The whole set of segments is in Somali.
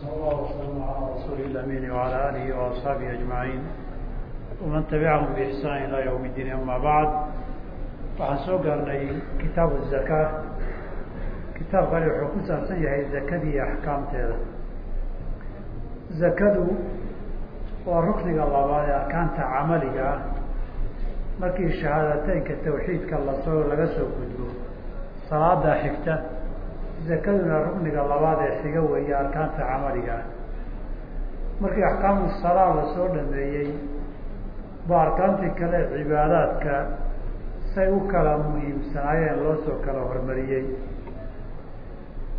صلى الله وسلم على رسول الأمين وعلى آله وأصحابه أجمعين ومن تبعهم بإحسان إلى يوم الدين أما بعد waxaan soo gaarnay kitaabu الزakaa kitaabkani wuxuu ku saabsan yahay zakadii iyo axkaamteeda zakadu waa rukniga labaad ee arkaanta camaliga ah markii shahaadateynka tawxiidka lasoo laga soo gudbo salaada xigta zakaduna rukniga labaad ee xiga weeye arkaanta camaliga ah. Markii axkaamu salaa la soo dhameeyey ba arkaantii kale cibaadaadka say u kala muhiimsanaayeen loo soo kala hormariyey.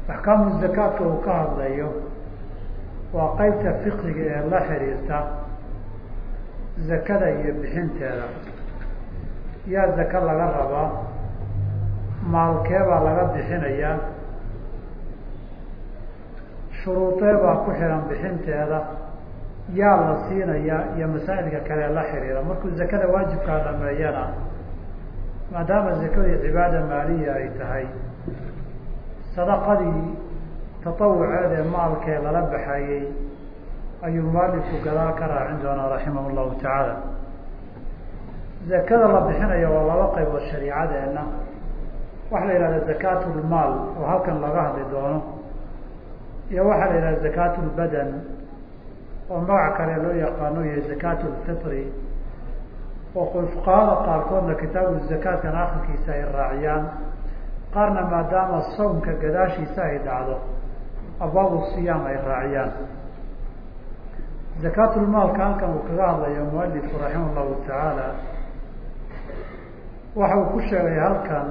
Axkaamu zakaadka uu ka hadlayo waa qeybta fiqiga ee la xiriirta zakada iyo bixinteeda. Yaa zaka laga rabaa maalkeebaa laga bixinayaa shuruudeebaa ku xihan bixinteeda yaa la siinayaa iyo masaa'ilka kale la xiriira. Markuu zakada waajibkaa dhameeyana maadaama zakadii cibaada maaliya ay tahay sadaqadii tatawuceed ee maalkee lala baxayey ayuu mualifku gadaal ka raacin doonaa raximah llahu tacaala. Zakada la bixinaya waa laba qaybood shariicadeenna. Waxaa la yihahda zakaat lmaal oo halkan laga hadli doono iyo waxaa la yihahda zakaat lbadan oo magac kale loo yaqaano yahay zakaat lfitri oo fuqahada qaarkoodna kitaabu zakaatkan akhirkiisa ay raaciyaan qaarna maadaama sawmka gadaashiisa ay dhacdo abwaabu siyaam ay raaciyaan. Zakaatulmaalka halkan uu kaga hadlayo mualifku raximah llahu tacaala waxa uu ku sheegay halkan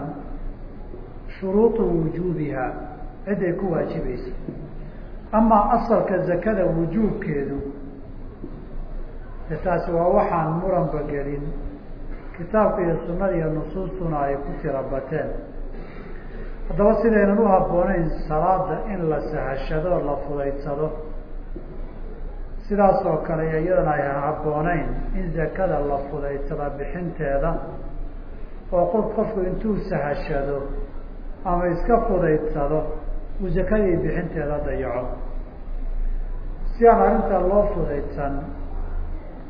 shuruudu wujuubiha ciday ku waajibaysa amaa asalka zakada wujuubkeedu taasi waa waxaan muranba gelin. Kitaabka iyo sunada iyo nusuustuna ay ku tira bateen. Haddaba sidaynan u habbooneyn salaada in la sahashado la fudaydsado. Sidaas oo kale iyadana ay habbooneyn in zakada la fudaydsada bixinteeda oo qof qofku intuu sahashado ama iska fudaydsado uu zakadii bixinteeda dayaco si aan arrinta loo fudaydsan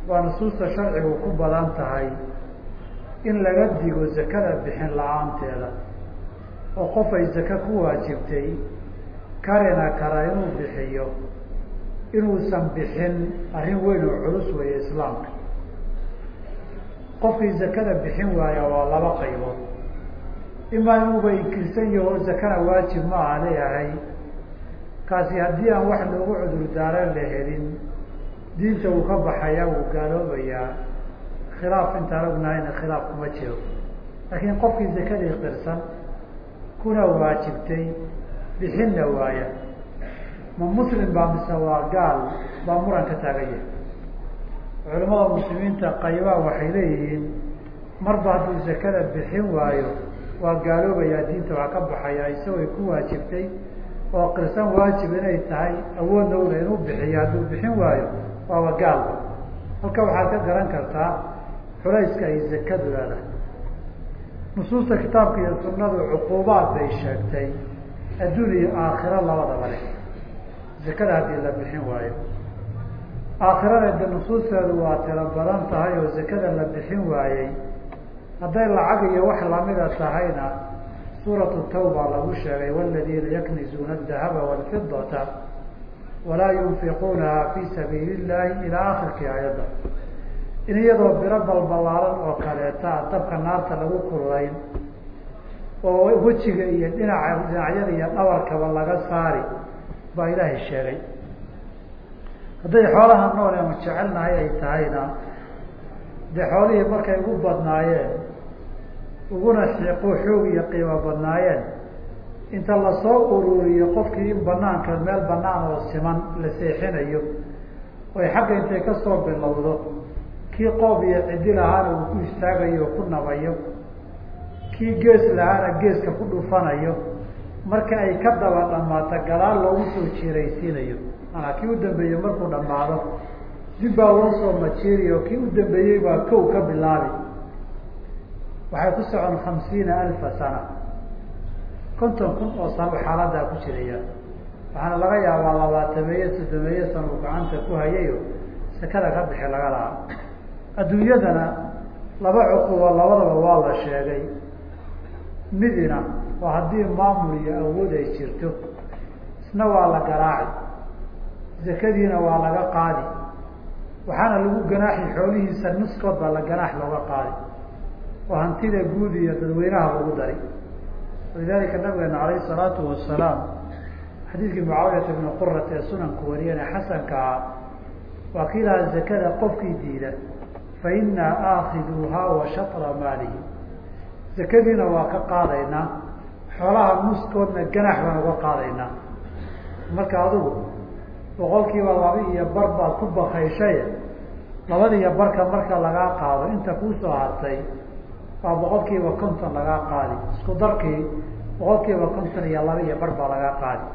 waa nusuusta sharcigu ku badan tahay in laga digo zakada bixin la'aanteeda oo qof ay zaka ku waajibtay karina kara inuu bixiyo inuusan bixin arrin weyn oo culus weeye islaamka. Qofkii zakada bixin waaya waa laba qaybood imaa inuuba inkirsan yaho zakana waajib ma aha leeyahay. Kaasi haddii aan wax loogu cudur daaran la helin diinta uu ka baxaya wuu gaaloobayaa. Khilaaf intaan ognahayna khilaaf kuma jiro. Laakiin qofkii zakadii qirsan kuna waajibtay bixinna waaya. Ma muslim baa mise waa gaal baa muran ka taagan yahay culamada muslimiinta qaybaa waxay leeyihiin marba hadduu zakada bixin waayo waa gaaloobayaa diinta waa ka baxayaa isagooy ku waajibtay oo qirsan waajib inay tahay awoodna una inuu bixiyo hadduu bixin waayo waaba gaalba halka waxaad ka garan kartaa xulayska ay zakadu leedahay nusuusta kitaabka iyo sunadu cuquubaad bay sheegtay adduun iyo aakhiro labadaba leh. Zakada haddii la bixin waayo. Aakhirada de nusuusteedu waa tiro badan tahay oo zakada la bixin waayey hadday lacag iyo wax lamida tahayna suuratu tawba lagu sheegay waladiina yaknizuuna adahaba walfidata walaa yunfiquunaha fi sabiili llahi ilaa akhirkii aayadda. In iyadoo biro balbalaaran oo kaleeta dabka naarta lagu kululayn oo wejiga iyo dhinaca dhinacyada iyo dhabarkaba laga saari baa ilaahay sheegay. Hadday xoolaha nool eanu jecelnahay ay tahayna dee xoolihii markay ugu badnaayeen uguna xiiqo xoog iyo qiimo badnaayeen. Inta la soo ururiyo qofkii in banaanka meel banaan oo siman la seexinayo oy xagga intay ka soo bilowdo kii qoob iyo cidi lahaana uu ku istaagayo oo ku nabayo kii gees lahaana geeska ku dhufanayo marka ay ka daba dhamaato gadaal loogu soo jiiraysiinayo. Maanaa kii u dambeeyey markuu dhamaado dib baa loo soo majiiriyo kii u dambeeyey baa kow ka bilaabi waxay ku socon khamsiina alfa sana. konton kun oo sano xaaladaa ku jirayaan waxaana laga yaabaa labaatameeye soddomeeye san uu gacanta ku hayayo sakada ka bixi laga lahaa. adduunyadana laba cuquba labadaba waa la sheegay. midina waa haddii maamul iyo awood ay jirto. isna waa la garaaci. zakadiina waa laga qaadi. waxaana lagu ganaaxi xoolihiisa nuskood baa la ganaax looga qaadi oo hantida guud iyo dadweynaha lagu dari walidalika nabigeena alayh salaatu wasalaam xadiidkii mucaawiyata bni qurat ee sunanku wariyane xasanka ah waa ki lahaa zakada qofkii diida fa inaa aakiduuhaa wa shatra maalihi. Zakadiina waa ka qaadaynaa xoolaha nuskoodna ganax baan uga qaadaynaa. Marka adigu boqol kiiba laba iyo bar baad ku bakayshay labadiiyo barka marka lagaa qaado inta kuusoo hartay waa boqol kiiba konton lagaa qaadi. Isku darkii boqol kiiba konton iyo laba iyo bar baa lagaa qaadi.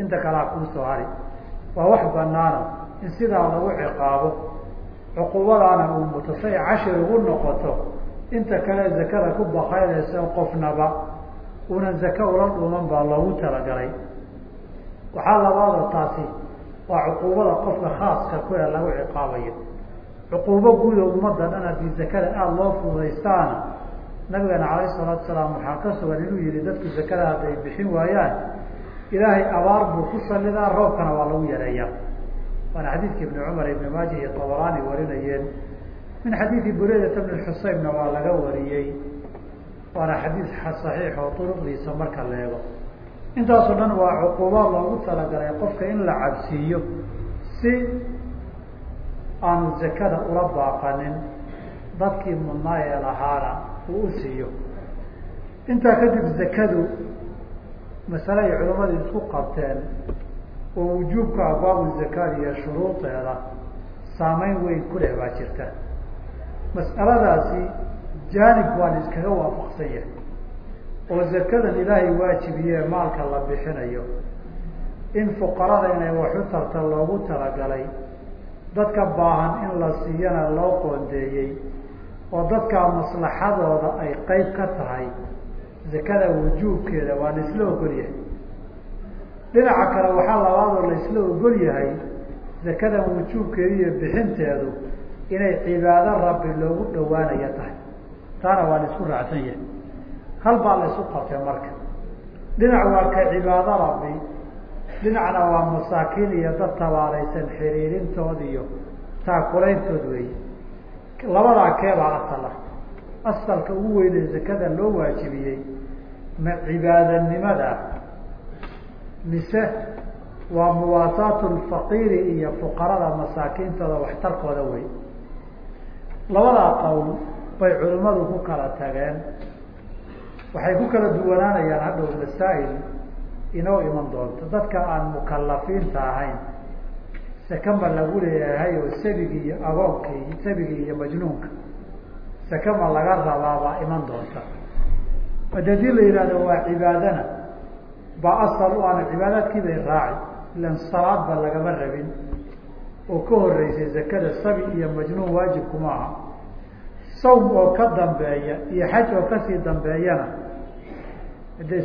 Inta kalea kuusoo hari. Waa wax banaana. In sidaa lagu ciqaabo cuqubadaana uu muto say cashir ugu noqoto inta kale zakada ku bakaynaysa qofnaba una zaka ula dhuman baa loogu talagalay. Waxaa labaada taasi waa cuquubada qofka khaaska ku ee lagu ciqaabayo cuquubo guuda ummadda dhan haddii zakada aada loo fududaystaana nabigeena calayh salaatu salaam waxaa ka sugan inuu yihi dadku zakada hadday bixin waayaan ilaahay abaar buu ku salidaa roobkana waa lagu yareeyaa. Waana xadiidka ibni cumar ibni maaja iyo tabaraani warinayeen. Min xadiidi bureydata bni xuseynna waa laga wariyey. Waana xadiid saxiix oo duruqdiisa marka la eego intaasoo dhan waa cuquubaad loogu talagalay qofka in la cabsiiyo si aanu zakada ula baaqanin dadkii mudnaa ee lahaana uu u siiyo. Intaa kadib zakadu masale ay culamadu isku qabteen oo wujuubka abwaabu zakaad iyo shuruudeeda saameyn weyn ku leh baa jirta. Mas'aladaasi jaanib waa la iskaga waafaqsan yahay oo zakadan ilaahay waajibiye maalka la bixinayo. In fuqarada inay waxu tarta loogu talagalay dadka baahan in la siiyana loo qoondeeyey oo dadkaa maslaxadooda ay qeyb ka tahay zakada wujuubkeeda waa la isla ogol yahay. Dhinaca kale waxaa labaadoo la isla ogol yahay zakadan wujuubkeeda iyo bixinteedu inay cibaado rabbi loogu dhawaanaya tahay. Taana waa la isku raacsan yahay. Hal baa la isu qabtay marka? Dhinac waa ka cibaado rabbi dhinacna waa masaakiin iyo dad tabaalaysan xiriirintood iyo taakulayntood weeye. Labadaa keebaa asal ah. Asalka ugu weyne zakada loo waajibiyey ma cibaadanimada mise waa muwaasaatu lfaqiiri iyo fuqarada masaakiintooda waxtarkooda wey labadaa qowl bay culimmadu ku kala tageen. Waxay ku kala duwanaanayaan hadhow masaa'il inoo iman doonto. Dadka aan mukalafiinta ahayn sakama lagu leeyahay oo sabigi iyo agoonkii sabigi iyo majnuunka sakama laga rabaabaa iman doonta. Ade haddii la yihahdo waa cibaadana baa asal u ana cibaadaadkii bay raaci ilan salaadba lagama rabin. Oo ka horeysay zakada sabi iyo majnuun waajibkuma aha. Sawm oo ka dambeeya iyo xaj oo ka sii dambeeyana de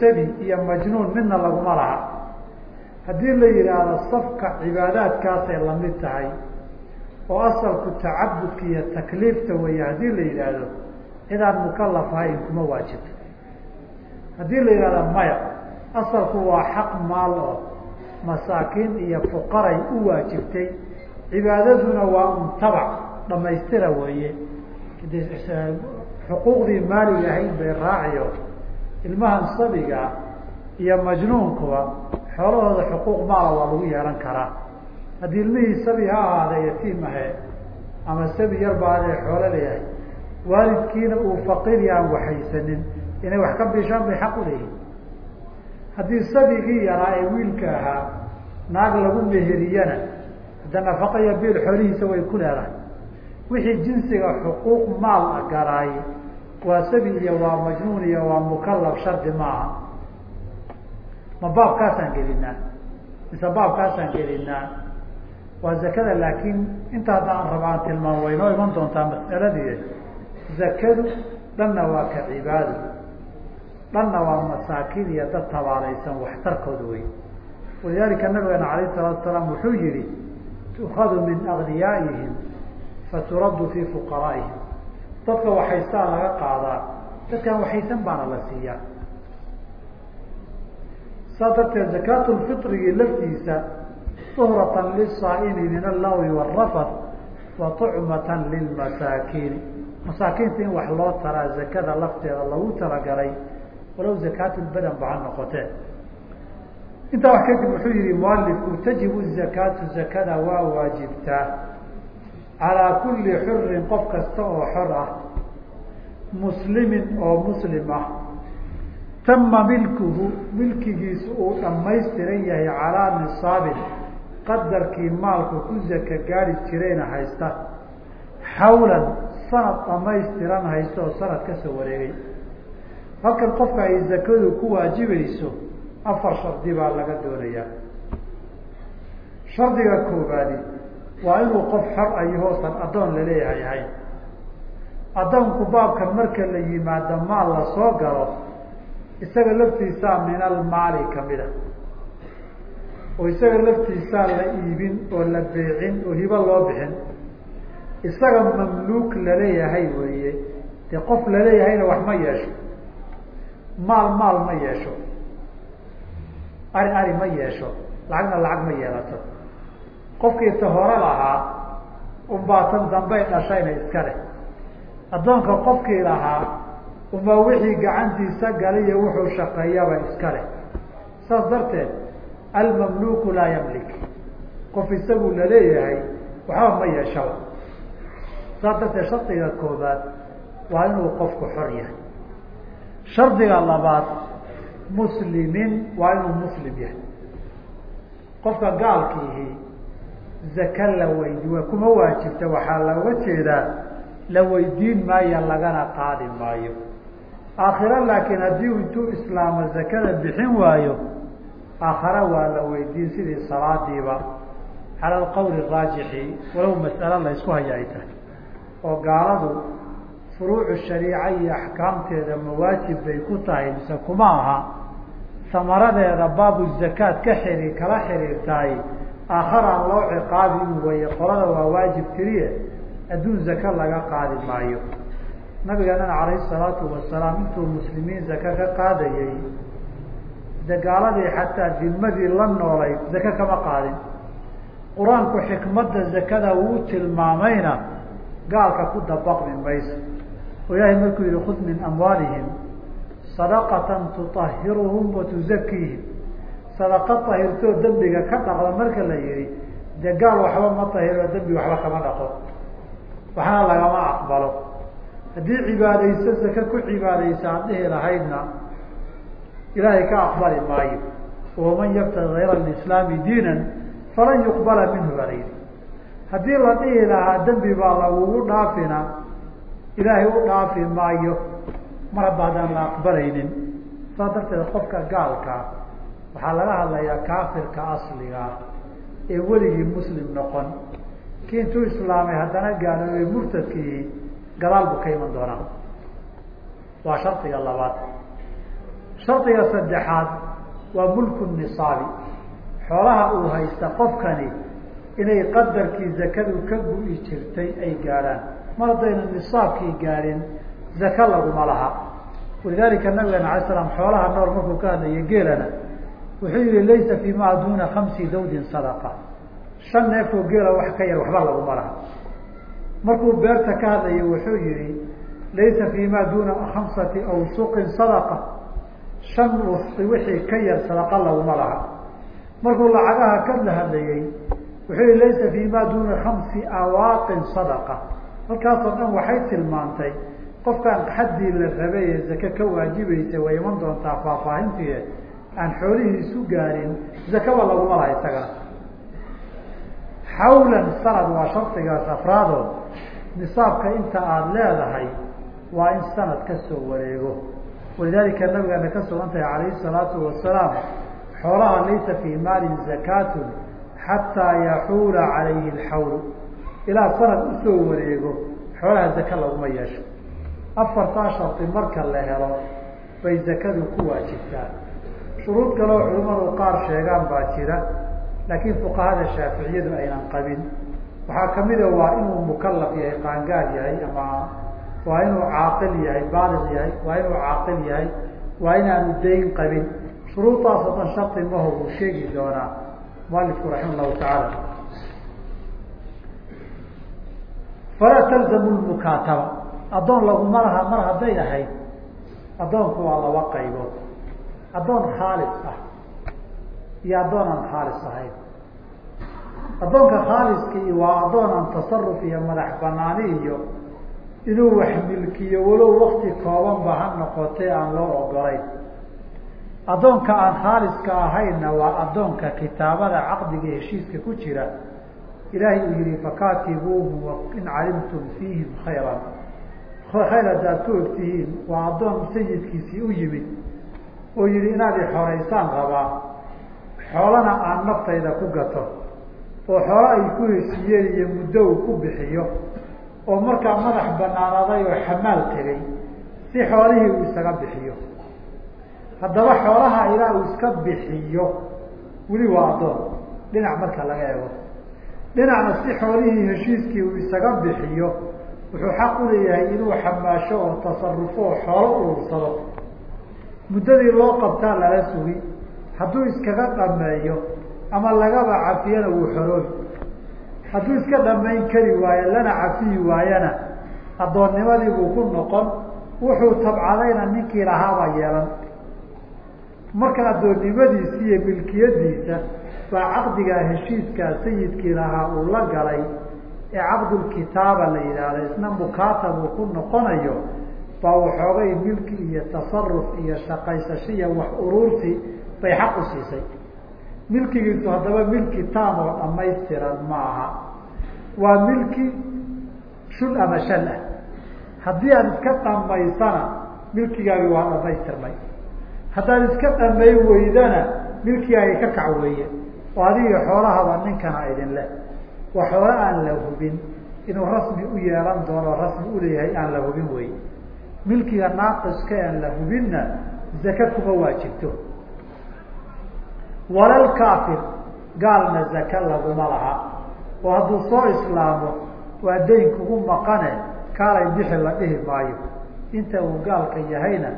sabi iyo majnuun midna laguma laha. Haddii la yidhaahdo safka cibaadaadkaasay la mid tahay oo asalku tacabudka iyo takliifta weeye haddii la yidhaahdo cidaan mukalaf ahayn kuma waajibto haddii la yidhahdo maya asalku waa xaq maal oo masaakiin iyo fuqaray u waajibtay cibaadaduna waa un tabac dhamaystira weeye. Xuquuqdii maaliga ahayd bay raaciyo ilmahan sabiga iyo majnuunkuba xoolahooda xuquuq maala waa lagu yeelan karaa. Haddii ilmihii sabi ha ahaada yatiim ahe ama sabi yar ba adee xoolo leeyahay waalidkiina uu faqiiri aan waxaysanin inay wax ka bishaan bay xaq u leeyihiin haddii sabigii yaraa ee wiilka ahaa naag lagu meheriyana hadda nafaqa iyo biil xoolihiisa way ku leedahay. Wixii jinsiga xuquuq maal a garaay waa sabi iyo waa majnuun iyo waa mukalaf shardi maaha. Ma baabkaasaan gelinaa mise baabkaasaan gelinaa waa zakada laakiin inta hadda aan raba aan tilmaam way noo iman doontaa mas'aladii zakadu dhanna waa ka cibaado dhanna waa masaakiin iyo dad tabaalaysan waxtarkooda wey walidaalika nabigeena alayh salaatu salaam wuxuu yihi tuukadu min agniyaa'ihim faturaddu fii fuqaraa'ihim dadka waxaystaa laga qaadaa dadkan waxaysan baana la siiyaa saa darteed zakaatulfitrigii laftiisa uhratan lisaa'imi min allawi waalrafad wa tucmatan lilmasaakiini masaakiinta in wax loo taraa zakada lafteeda lagu talagalay walow zakaatulbadan ba ha noqotee intaa wax kadib wuxuu yihi mualifku tajibu zakaatu zakada waa waajibtaa calaa kulli xurin qof kasta oo xor ah muslimin oo muslim ah. Tama milkuhu milkigiisu uu dhammaystiran yahay calaa nisaabin qadarkii maalku ku zaka gaari jirayna haysta. Xawlan sanad dhamaystiran haysta oo sanad ka soo wareegay. Halkan qofka ay zakadu ku waajibayso afar shardi baa laga doonayaa. Shardiga koobaadi waa inuu qof xor ayahoosan addoon la leeyahay ahayn addoonku baabkan marka la yimaado maal la soo galo isaga laftiisaa min almaali kamida oo isaga laftiisaa la iibin oo la beecin oo hibo loo bixin. Isaga mamluuk la leeyahay weeye. Dee qof laleeyahayna wax ma yeesho. Maal maal ma yeesho. Ari ari ma yeesho. Lacagna lacag ma yeelato. Qofkii ta hore lahaa unbaa tan dambay dhashayna iska leh addoonka qofkii lahaa unbaa wixii gacantiisa galiyo wuxuu shaqeeyaba iska leh. Saas darteed almamluku laa yamlik. Qof isagu la leeyahay waxba ma yeeshaba. Saas darteed shardiga koobaad waa inuu qofku xor yahay. Shardiga labaad muslimin waa inuu muslim yahay. Qofka gaalkiihi zaka la weydi wa kuma waajibta waxaa looga jeedaa la weydiin maayo lagana qaadi maayo. Aakhiro laakiin haddii intuu islaamo zakada bixin waayo aakhare waa la weydiin sidii salaadiiba. Cala alqowli raajixi walow mas'alo la ysku haya ay tahay oo gaaladu furuucu shariica iyo axkaamteeda mawaajib bay ku tahay mise kuma aha. Samaradeeda baabu zakaad ka xiri kala xiriirtahay. Aakharaan loo ciqaabi in waye qolada waa waajib tiriye adduun zaka laga qaadi maayo. Nabigeenana calayhi salaatu wasalaam intuu muslimiin zaka ka qaadayey dagaaladii xataa dimadii la noolayd zaka kama qaadin. Qur'aanku xikmadda zakada wuu tilmaamayna gaalka ku dabaqmi mayso oo ilaahay markuu yihi khud min amwaalihim sadaqatan tutahiruhum wa tuzakiihim sadaqa tahirtoo dembiga ka dhaqda marka la yihi dee gaal waxba ma tahiro dembi waxba kama dhaqo waxna lagama aqbalo. Haddii cibaadayso zaka ku cibaadaysa ad dhihi lahaydna ilaahay ka aqbali maayo. Waman yabtagi hayra alislaami diinan falan yuqbala minhu alayhi haddii la dhihi lahaa dembi baa lagugu dhaafina ilaahay u dhaafi maayo. Mar haba haddaan la aqbalaynin. Saas darteed qofka gaalkaa waxaa laga hadlayaa kaafirka asligaa ee weligii muslim noqon kii intuu islaamay haddana gaaloobay murtadkii gadaal buu ka iman doonaa. Waa shardiga labaad. Shardiga saddexaad waa mulku nisaabi. Xoolaha uu haysta qofkani inay qadarkii zakadu ka gu-i jirtay ay gaadhaan. Mar haddayna nisaabkii gaadhin zaka laguma laha. Walidaalika nabigeena alay slam xoolaha nool markuu ka hadlaya geelana wuxuu yihi laysa fi ma duuna khamsi dawdin sadaqa shan neefoo geela wax ka yar waxba laguma laha markuu beerta ka hadlaya wuxuu yihi laysa fi ma duuna khamsati awsuqin sadaqa. Shan wusqi wixii ka yar sadaqa laguma laha markuu lacagaha ka la hadlayey wuxuu yihi laysa fi ma duuna khamsi awaaqin sadaqa. Halkaasoo dhan waxay tilmaantay qofkaan xaddii la rabay ee zake ka waajibaysa way iman doontaa faahfaahintii aan xoolihiisu gaarin zakaba laguma laha isagana xawlan sanad waa shardigaas afraado nisaabka inta aada leedahay waa in sanad ka soo wareego. Walidaalika nabigeena ka sugan tahay calayhi salaatu wasalaam xoolaha laysa fii maalin zakaatun xataa yaxuula calayhi alxawl. Ilaa sanad u soo wareego xoolaha zaka laguma yeesho. Afartaa shardi marka la helo bay zakadu ku waajibtaa shuruud kaleo culimadu qaar sheegaan baa jira laakiin fuqahada shaaficiyadu aynan qabin. Waxaa kamida waa inuu mukalaf yahay qaangaar yahay ama waa inuu caaqil yahay baaliq yahay waa inuu caaqil yahay waa inaanu dayn qabin. Shuruudaas oo dhan shardi maho uu sheegi doonaa mualifku raxima llahu tacaala. Falaa talzamu lmukaataba addoon laguma laha mar hadday ahayd addoonku waa laba qaybood. Addoon khaalis ah iyo addoon aan khaalis ahayn. Addoonka khaaliskii waa addoon aan tasaruf iyo madax banaani iyo inuu wax milkiyo walow wakti koobanba ha noqotay aan loo ogolayn addoonka aan khaaliska ahaynna waa addoonka kitaabada caqdiga heshiiska ku jira. Ilaahay uu yihi fakatibuuhum in calimtum fiihim khayran. Khayr haddaad ku ogtihiin waa addoon sayidkiisii u yimid oo yihi inaad i xoraysaan rabaa xoolana aan naftayda ku gato oo xoolo ay ku heshiiyeen iyo muddo uu ku bixiyo oo markaa madax banaanaday oo xamaal tegay si xoolihii uu isaga bixiyo. Haddaba xoolaha ilaa uu iska bixiyo weli waa addoon dhinac marka laga eego. Dhinacna si xoolihii heshiiskii uu isaga bixiyo wuxuu xaq u leeyahay inuu xamaasho oo tasarufo oo xoolo urursado. Muddadii loo qabtaa lala sugi hadduu iskaga dhameeyo ama lagaba cafiyana wuu xoroobi hadduu iska dhamayn kari waayo lana cafiyi waayana addoonnimadii buu ku noqon. Wuxuu tabcadayna ninkii lahaabaa yeelan. Marka addoonnimadiisa iyo milkiyadiisa baa caqdigaa heshiiskaa sayidkii lahaa uu la galay ee caqdulkitaaba la yidhaahda isna mukaatab uu ku noqonayo baa waxoogay milki iyo tasaruf iyo shaqaysasho iyo wax uruursi bay xaq u siisay. Milkigiisu haddaba milki taam oo dhamaystiran ma aha waa milki shul ama shal ah. Haddii aad iska dhamaysana milkigaagi waa dhamaystirmay haddaad iska dhamay weydana milkigaagi ka kac weeye oo adiga xoolahaba ninkana idin leh. Waa xoolo aan la hubin. Inuu rasmi u yeelan doono rasmi uleeyahay aan la hubin wey milkiga naaqiska aan la hubinna zaka kuma waajibto walal kaafir gaalna zaka laguma laha. Oo hadduu soo islaamo waa dayn kugu maqane kaalay bixi la dhihi maayo. Inta uu gaalka yahayna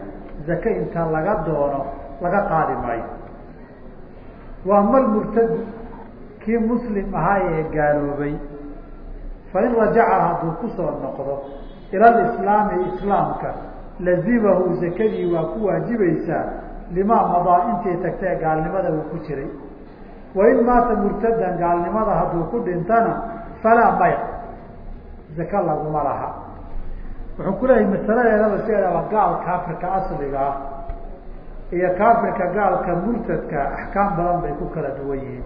zake inta laga doono laga qaadi maayo. Waa mal murtadu kii muslim ahaa ee gaaloobay. Fain rajaca hadduu ku soo noqdo ila lislaami islaamka lazimahu zakadii waa ku waajibaysaa limaa madaa intii tagtee gaalnimada uu ku jiray. Wain maata murtadan gaalnimada hadduu ku dhintana falaa maya. Zaka laguma laha. Wuxuu ku leeyahay masaladeedaba sideedaba gaal kaafirka asliga ah iyo kaafirka gaalka murtadka axkaam badan bay ku kala duwan yihiin.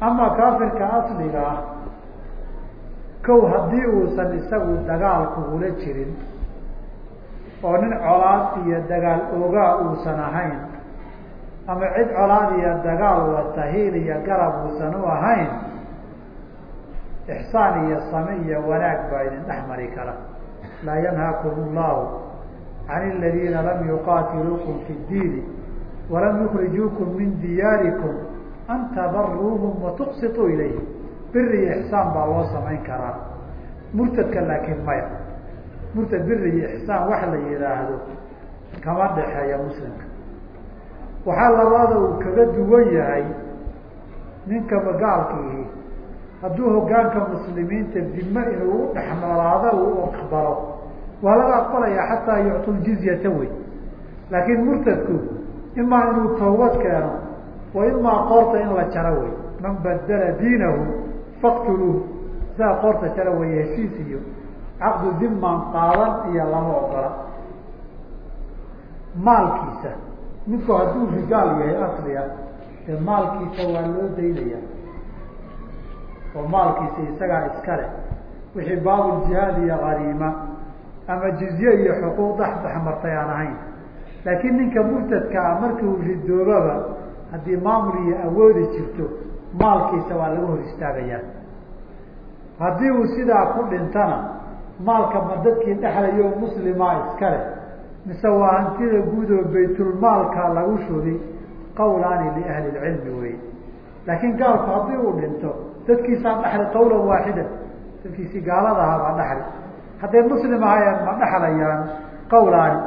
Ama kaafirka asliga ah kow haddii uusan isagu dagaal kugula jirin oo nin colaad iyo dagaal ogaa uusan ahayn ama cid colaad iyo dagaal wata hiil iyo garab uusan u ahayn ixsaan iyo same iyo wanaag baa idin dhex mari kara. Laa yanhaakum allahu can aladiina lam yuqaatiluukum fi ddiini walam yukrijuukum min diyaarikum an tabaruuhum watuqsituu ilayhim biri ixsaan baa loo samayn karaa. Murtadka laakiin maya murtad biri iyo ixsaan wax la yihaahdo kama dhexeeya muslimka. Waxaa labaada uu kaga duwan yahay ninka magaalkiihi hadduu hogaanka muslimiinta dime inuu u dhex noolaado uu aqbalo. Waa laga aqbalayaa xataa yuctu jizyata wey. Laakiin murtadku imaa inuu tawbad keeno wa imaa qoorta in la jaro wey. Man badala diinahu faktuluuh sidaa qoorta jaro wey heshiis iyo caqdu dimaan qaadan iyo lama ogola. Maalkiisa ninku hadduu rigaal yahay asliga dee maalkiisa waa loo daynaya. Oo maalkiisa isagaa iska leh. Wixii baabuljihaad iyo hariima ama jizye iyo xuquuq dhexdhexmartay aan ahayn. Laakiin ninka murtadka ah markii uu ridoobaba haddii maamul iyo awoodi jirto maalkiisa waa laga hor istaagayaa. Haddii uu sidaa ku dhintana maalka ma dadkii dhexlayo muslimaa iska leh mise waa hantida guud oo baytulmaalka lagu shubi qawlaani liahli lcilmi wey laakiin gaalku haddii uu dhinto dadkiisaa dhaxli qawlan waaxidan dadkiisii gaalada baa dhaxli hadday muslim ahayeen ma dhaxlayaan qawlaani.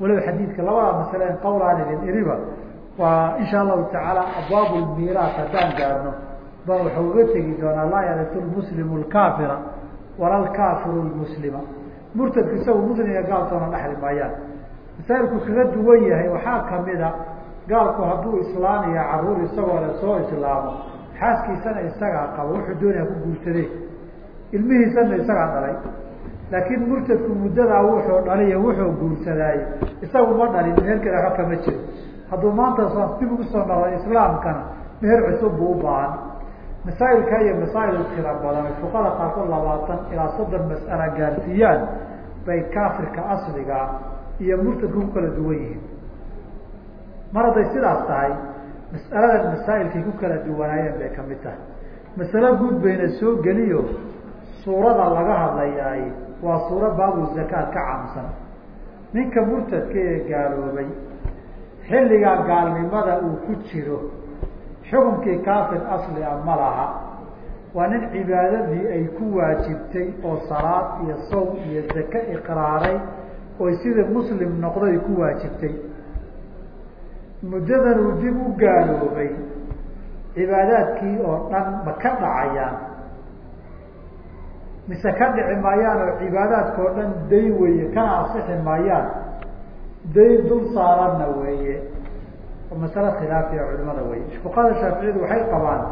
Walow xadiidka labada masale in qawlaani lin iriba waa insha allahu tacaala abwaab lmiiraat haddaan gaarno ba waxau uga tegi doonaa laa yaritu lmuslimu lkaafira wala lkaafiru lmuslima murtadku isagu muslimka gaaltoona dhaxli maayaan. Masaa'ilku kaga duwan yahay waxaa kamida gaalku hadduu islaamiya carruur isagoo le soo islaamo. Xaaskiisana isagaa qabo wuxuu doonaya ku guursadee ilmihiisana isagaa dhalay. Laakiin murtadku muddadaa wuxuu dhaliyo wuxuu guursadaayey isagu ma dhalin meherkeeda waxba kama jiro. Hadduu maanta soo noqdo islaamkana meher cusub buu u baahan masaa'ilka iyo masaa'il tira badan fuqada qaarkood labaatan ilaa soddon mas'ala gaarsiiyaan bay kaafirka asligaa iyo murtadku ku kala duwan yihiin. Mar hadday sidaas tahay mas'aladan masaa'ilkay ku kala duwanaayeen bay ka mid tahay. Masalo guud bayna soo geliyo suurada laga hadlayaay waa suura baabu zakaat ka caamsan. Ninka murtadka ee gaaloobay xilligaa gaalnimada uu ku jiro xukunkii kaafir asli a ma laha. Waa nin cibaadadii ay ku waajibtay oo salaad iyo sawm iyo zake iqraaray oy sida muslim noqday ku waajibtay. Muddadan uu dib u gaaloobay. Cibaadaadkii oo dhan ma ka dhacayaan. Mise ka dhici maayaan oo cibaadaadka oo dhan dayn weeye kana asixi maayaan. Dayn dul saaranna weeye oo masale khilaafiya culimada weye fuqahada shaaficiyadu waxay qabaan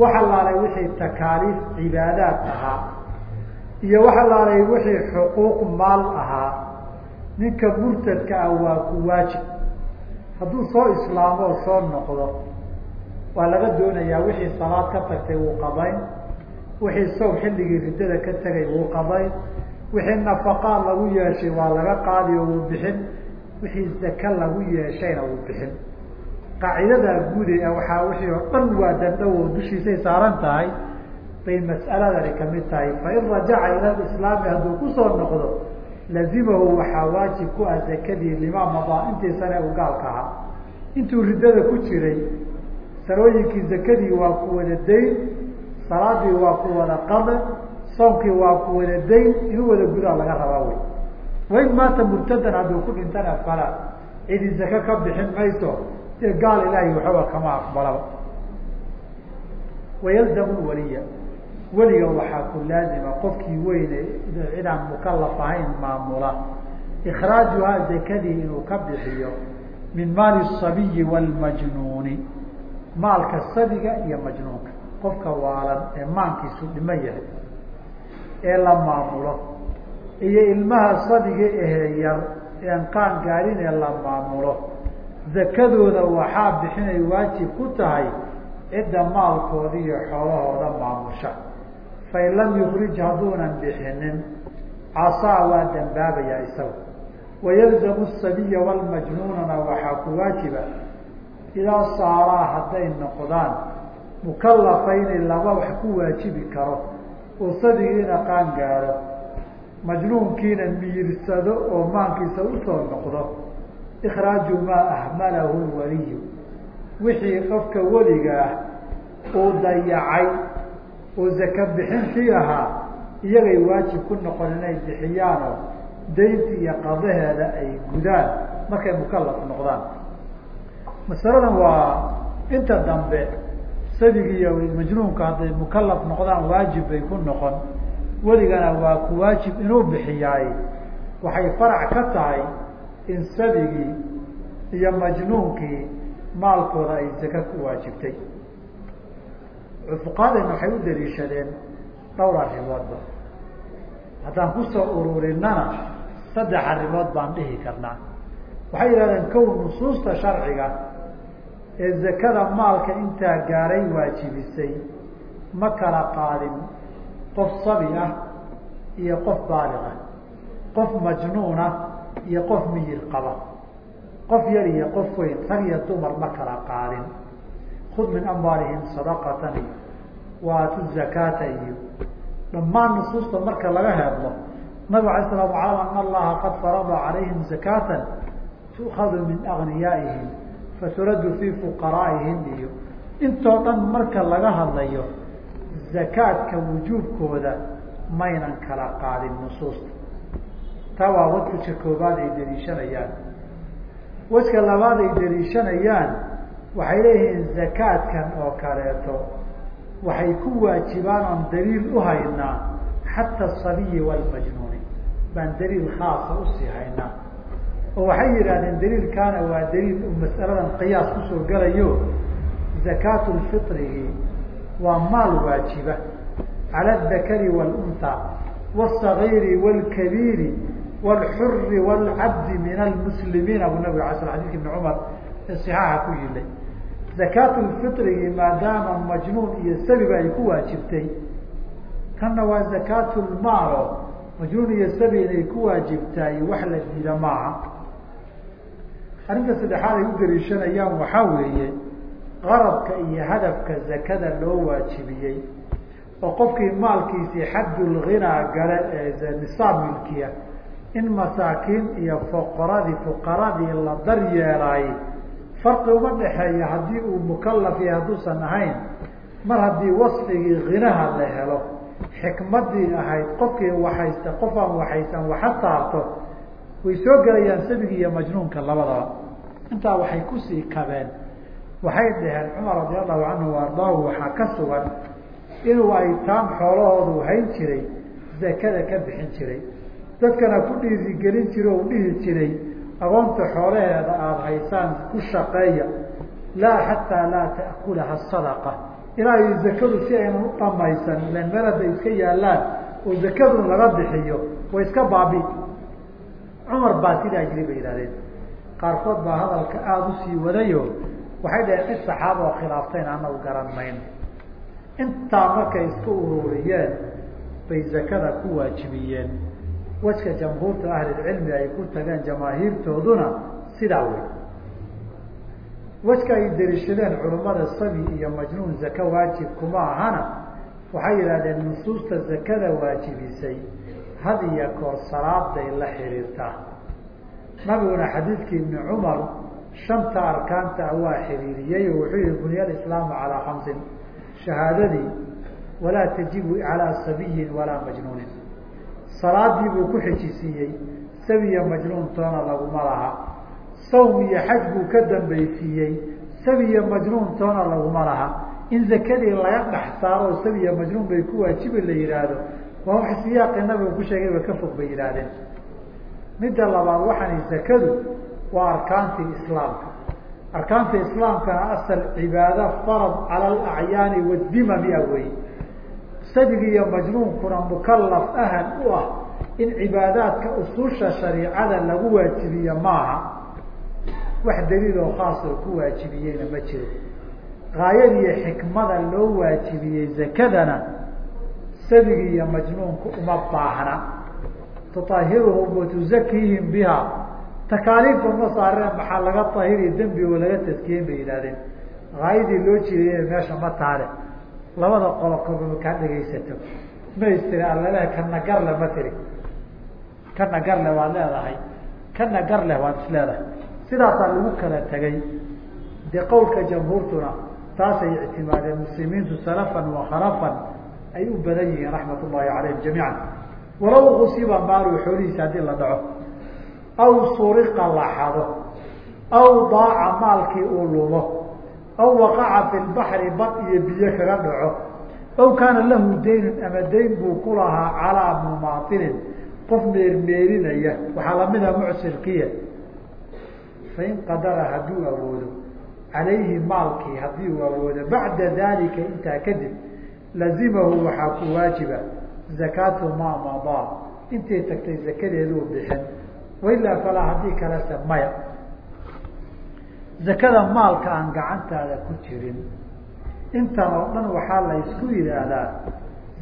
wax allaalay wixii takaaliif cibaadaad ahaa iyo wax allaalay wixii xuquuq maal ahaa. Ninka murtadka ah waa ku waajib. Hadduu soo islaamo oo soo noqdo waa laga doonayaa wixii salaad ka tagtay wuu qadayn wixii sow xilligii riddada ka tegay wuu qadayn wixii nafaqaad lagu yeeshay waa laga qaadi oo wuu bixin wixii zake lagu yeeshayna wuu bixin qaacidadaa guude waxaa wixii oo dhan waa dandhow oo dushiisay saaran tahay bay mas'aladani ka mid tahay. Fain rajaca ila islaami hadduu ku soo noqdo lazimahu waxaa waajib ku ah zakadii lima madaa intii sane u gaalka ahaa. Intuu riddada ku jiray sanooyinkii zakadii waa ku wada dayn salaadii waa ku wada qade soonkii waa ku wada dayn inuu wada gudaa laga rabaa wey. Wain maata murtadan hadduu ku dhintana fala. Cidi zake ka bixin mayso dee gaal ilaahay waxaba kama aqbalaba. Wayalzamu waliya. Weliga waxaa ku laazima qofkii weyne cidaan mukalaf ahayn maamula. Ikraajuhaa zakadii inuu ka bixiyo min maali sabiyi wاlmajnuuni maalka sabiga iyo majnuunka. Qofka waalan ee maankiisu dhiman yahay. Ee la maamulo. Iyo ilmaha sabiga ahee yar ean qaan gaarin ee la maamulo zakadooda waxaa bixinay waajib ku tahay cidda maalkooda iyo xoolahooda maamusha. Fain lam yukrij hadduunan bixinin casaa waa dambaabayaa isaga wayalzamu sabiya wاlmajnuunana waxaa ku waajiba idaa saaraa hadday noqdaan mukalafayni laba wax ku waajibi karo. Oo sabigiina qaan gaaro majnuunkiina miyirsado oo maankiisa u soo noqdo ikraaju maa ahmalahu lwaliyu wixii qofka weliga ah uu dayacay oo zaka bixintii ahaa iyagay waajib ku noqon inay bixiyaanoo daynti iyo qadaheeda ay gudaan markay mukalaf noqdaan. Masaladan waa inta dambe sabigi iyo majnuunka hadday mukalaf noqdaan waajib bay ku noqon. Weligana waa ku waajib inuu bixiyaay. Waxay farac ka tahay in sabigii iyo majnuunkii maalkooda ay zaka ku waajibtay. Fuqahaden waxay u daliishadeen dhowr arrimoodba haddaan ku soo ururinana saddex arrimood baan dhihi karnaa. Waxay yidhahdeen kow nusuusta sharciga ee zakada maalka intaa gaaray waajibisay ma kala qaadin qof sabi ah iyo qof baaliq ah qof majnuuna iyo qof miyir qaba. Qof yar iyo qof weyn rag iyo dumar ma kala qaadin khud min amwaalihim sadaqatan waatu zakaata iyo dhammaan nusuusta marka laga hadlo. Nabig alay slam aclam ana allaha qad farada calayhim zakaatan tu'khadu min agniyaa'ihim faturaddu fii fuqaraa'ihim iyo intoo dhan marka laga hadlayo zakaadka wujuubkooda maynan kala qaadin nusuusta taa waa wadkuja koobaad ay daliishanayaan wejka labaad ay daliishanayaan waxay leeyihiin zakaadkan oo kaleeto. Waxay ku waajibaan oon daliil u haynaa xata asabiyi waalmajnuuni baan daliil khaasa u sii haynaa oo waxay yidhahdeen daliilkaana waa daliil mas'aladan qiyaas ku soo gelayo zakaatu lfitrihi waa maal waajiba. Cala adakari waalunha wاsagiiri wاlkabiiri wlxuri wlcabdi min almuslimiin abu nabig ala sl adidka ibn cumar saxa ku yilay zakaatulfitrigi maadaama majnuun iyo sabiba ay ku waajibtay kanna waa zakaatulmaalo majnuun iyo sabi inay ku waajibtahay wax la diida maaha arrinka saddexaad ay u daliishanayaan waxaa weeye qarabka iyo hadafka zakada loo waajibiyey oo qofkii maalkiisii xadulghinaa gale nisaab milkiya in masaakiin iyo foqoradii fuqaradii la daryeelaay farqi uma dhexeeya haddii uu mukalaf yahay hadduusan ahayn mar haddii wasfigii khinaha la helo xikmadii ahayd qofkii waxaysta qof aan waxaysan waxa taarto way soo gelayaan sabigi iyo majnuunka labadaba. Intaa waxay ku sii kabeen waxay dhaheen cumar radi allahu canhu ardaahu waxaa ka sugan inuu aytaam xoolahoodu hayn jiray zakada ka bixin jiray dadkana ku dhiirigelin jiro u dhihi jiray. Agoonta xoolaheeda aada haysaan ku shaqeeya. Laa xataa laa ta'kulaha sadaqa. Ilaa zakadu si aynan u dhamaysan ilan meel hadday iska yaallaan oo zakadun laga bixiyo way iska baabi. Cumar baa sidaa jiri bay yihahdeen qaarkood baa hadalka aada u sii wadayo waxay dhaheen cid saxaaba oo khilaaftayn anagu garan mayno intaa markay isku ururiyeen bay zakada ku waajibiyeen wejka jamhuurta ahlilcilmi ay ku tageen jamaahiirtooduna sidaa wey wejka ay deliishadeen culimmada sabi iyo majnuun zaka waajib kuma ahana. Waxay yidhahdeen nusuusta zakada waajibisay. Had iyo koor salaaday la xiriirtaa nabiguna xadiidkii ibni cumar shanta arkaanta waa xiriiriyey oo wuxuu yihi bunya alislaamu calaa khamsin shahaadadii walaa tajibu calaa sabiyin walaa majnuunin salaadii buu ku xejisiiyey sabiya majnuun toona laguma laha. Sawm iyo xaj buu ka dambaysiiyey. Sabiya majnuun toona laguma laha. In zakadii laga dhex saaro sabiya majnuun bay ku waajibi la yihaahdo waa wax siyaaqii nabiga ku sheegay ba ka fog bay yidhaahdeen midda labaad waxaani zakadu waa arkaantii islaamka. Arkaanta islaamkana asal cibaado farad cala alacyaani wadimami wey sabigi iyo majnuunkuna mukalaf ahal u ah in cibaadaadka usuusha shariicada lagu waajibiyo maaha wax daliil oo khaas oo ku waajibiyeyna ma jiro. Gaayadiiyo xikmada loo waajibiyey zakadana sabigi iyo majnuunku uma baahna. Tutahhiruhum watuzakiihim biha. Takaaliifta ma saareen maxaa laga tahiriyo dembi oo laga taskiyen bay yidhahdeen gaayadii loo jeediyey meesha ma taale labada qolo korba kaa dhegaysato. Ma istiri allalehe kana garle ma tiri. Kana garle waad leedahay. Kana garleh waad is sidaasaa lagu kala tegay dee qowlka jamhuurtuna taasay ictimaadeen muslimiintu salafan wa khalafan ay u badan yihiin raxmat ullahi calayhim jamiican. Walow kusiba maalu xoolihiisa haddii la dhaco aw suriqa la xado aw daaca maalkii uu lumo aw waqaca fi lbaxri bad iyo biyo kaga dhaco aw kaana lahu daynun ama dayn buu ku lahaa calaa mumaatilin qof meermeerinaya waxaa lamida mucsirkiya fain qadara hadduu awoodo calayhi maalkii haddii uu awoodo bacda dalika intaa kadib lazimahu waxaa ku waajiba zakaatu maa madaa intay tagtay zakadeeduu bixin wailaa falaa haddii kalese maya zakada maalka aan gacantaada ku jirin. Intan oo dhan waxaa la isku yidhaahdaa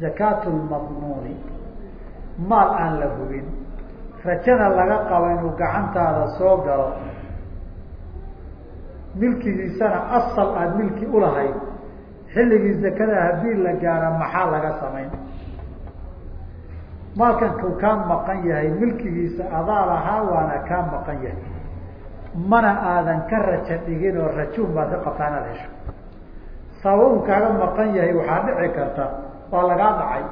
zakaatu lmadmuuni maal aan la hubin. Rajada laga qabo inuu gacantaada soo galo. Milkigiisana asal aada milki ulahayd xilligii zakada haddii la gaaro maxaa laga samayn? Maalkan kuu kaa maqan yahay. Milkigiisa adaa lahaa waana kaa maqan yahay mana aadan ka raja dhigin oo rajuun baad ka qabtaa inaad hesho. Sababa uu kaaga maqan yahay waxaa dhici karta waa lagaa dhacay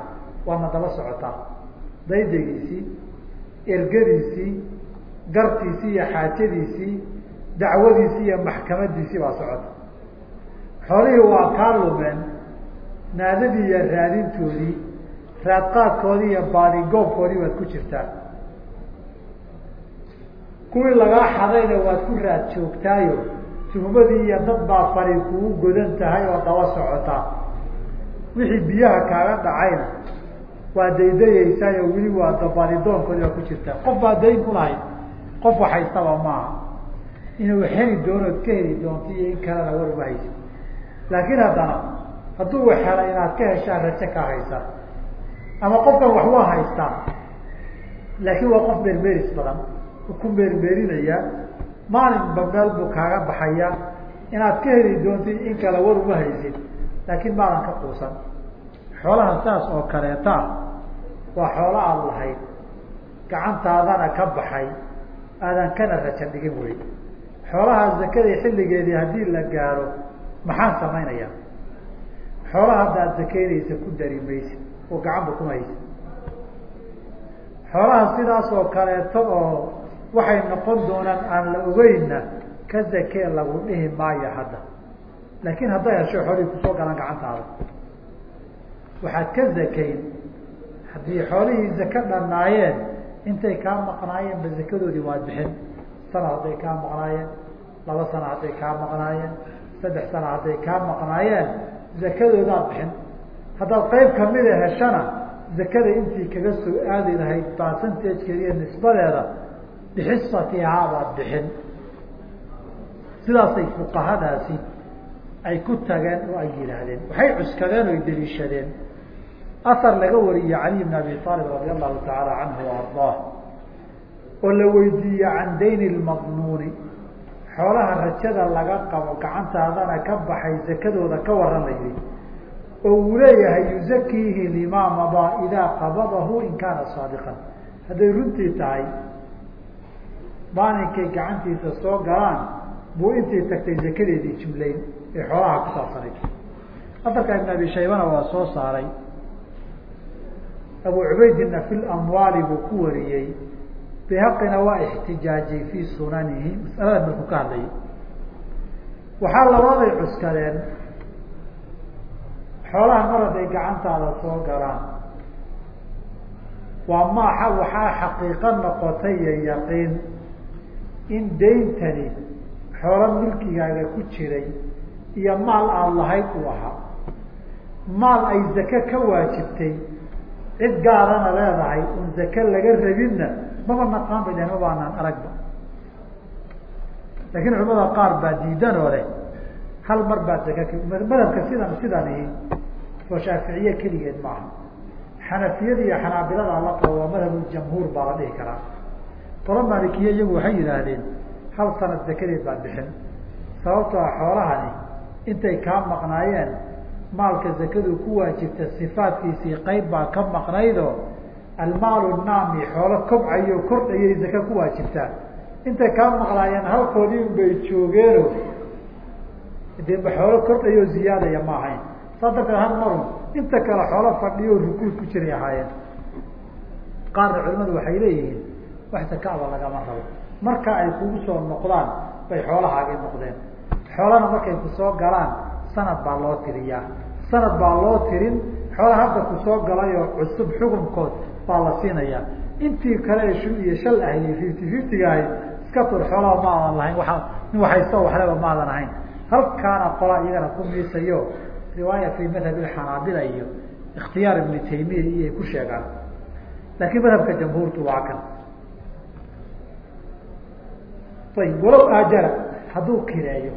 waadna daba socotaa daydagiisii ergadiisii gartiisii iyo xaajadiisii dacwadiisii iyo maxkamadiisii baa socota. Xoolihii waa kaa lumeen naadadii iyo raadintoodii raadqaadkoodii iyo baadigoobkoodii waad ku jirtaa kuwii lagaa xadayna waad ku raad joogtaayo tuhumadii iyo dad baa fari kugu godan tahay oo daba socotaa wixii biyaha kaaga dhacayna waa daydayeysaay oo weli waa dabaadidoonkoodii baa ku jirtaa qof baa dayn ku lahayd qof waxhaystaba maaha inuu heli doonood ka heli doonto iyo in kalena warba haysa laakiin haddana hadduu hela inaad ka heshaan rajo ka haysa ama qofkan wax waa haystaa laakiin waa qof meermeeris badan ku meermeerinayaa maalinba meel buu kaaga baxaya inaad ka heli doonto in kale war uma haysid laakiin maadan ka quusan. Xoolaha saas oo kaleeta waa xoolo aada lahayd gacantaadana ka baxay aadan kana raja dhigin wey. Xoolaha zakada xilligeedii haddii la gaaro maxaan samaynayaa? Xoolaha haddaad zakaynaysa ku dari maysid oo gacanba kuma haysid. Xoolaha sidaas oo kaleeto oo waxay noqon doonaan aan la ogeynna ka zakee lagu dhihi maayo hadda. Laakiin hadday hesho xoolihii ku soo galaan gacantaada. Waxaad ka zakayn haddii xoolihii zaka dhanaayeen intay kaa maqnaayeen ba zakadoodii waad bixin. Sana hadday kaa maqnaayeen laba sana hadday kaa maqnaayeen saddex sana hadday kaa maqnaayeen zakadoodaad bixin. Haddaad qayb kamida heshana zakada intii kaga soo aadi lahayd iyo nisbadeeda bixisatihaa baad bixin. Sidaasay fuqahadaasi ay ku tageen oo ay yidhaahdeen. Waxay cuskadeen oo ay deliishadeen. Asar laga wariyey caliy bn abi aalib radi allahu tacaala canhu ardaah oo la weydiiye can dayni lmadnuuni xoolaha rajada laga qabo gacantaadana ka baxay zakadooda ka warramayay oo uu leeyahay yuzakiihi limaa madaa idaa qabadahu in kaana saadiqan. Hadday runtii tahay maalinkay gacantiisa soo galaan buu intii tagtay zakadeedii jumlayn ee xoolaha ku saabsanayd afarka ibn abi shaybana waa soo saaray. Abu cubaydina fi lamwaali buu ku wariyey. Bihaqina waa ixtijaajay fii sunanihi masalada markuu ka hadlayay waxaa labaaday cuskadeen xoolaha mar hadday gacantaada soo galaan. Waa maaxa waxaa xaqiiqo noqotay iyo yaqiin in dayntani xoolo milkigaaga ku jiray iyo maal aada lahayd uu ahaa. Maal ay zake ka waajibtay cid gaarana leedahay un zake laga rabinna maba naqaan bay dhaheen mabaanaan aragba. Laakiin culamada qaar baa diidan oo leh hal mar baa zaka madhabka sidan sidan ihi oo shaaficiye keligeed maaha. Xanafiyada iyo xanaabilada la qabo waa madhabuljamhuur baa la dhihi karaa qolo maalikiye iyagu waxay yidhaahdeen hal sanad zakadeed baa bixin. Sababtoo a xoolahani intay kaa maqnaayeen maalka zakadu ku waajibta sifaadkiisii qayb baa ka maqnaydoo almaalu naami xoolo kobcayo kordhayay zaka ku waajibtaa intay kaa maqnaayeen halkoodii un bay joogeeno. Dee ma xoolo kordhayo ziyaadaya ma ahayn. Saa darteed hal marun inta kale xoolo fadhiyo rukuud ku jiray ahaayeen. Qaarna culimadu waxay leeyihiin wax zakaaba lagama rabo. Marka ay kugu soo noqdaan bay xoolahaagii noqdeen. Xoolana markay ku soo galaan sanad baa loo tiriyaa. Sanad baa loo tirin xoola hadda ku soo galayoo cusub xukunkood baa la siinayaa. Intii kale shu iyo shal ahay fifty fiftyga ahayd iska tur xoolaha ma aadan lahayn waa nin waxaysto waxleba ma aadan ahayn halkaana qolaa iyagana ku miisayo riwaaya fi madhab xanaabila iyo ikhtiyaar ibni taymiya iyo ku sheegaan. Laakiin madhabka jamhuurtu waa kan ayb walow aajara hadduu kireeyo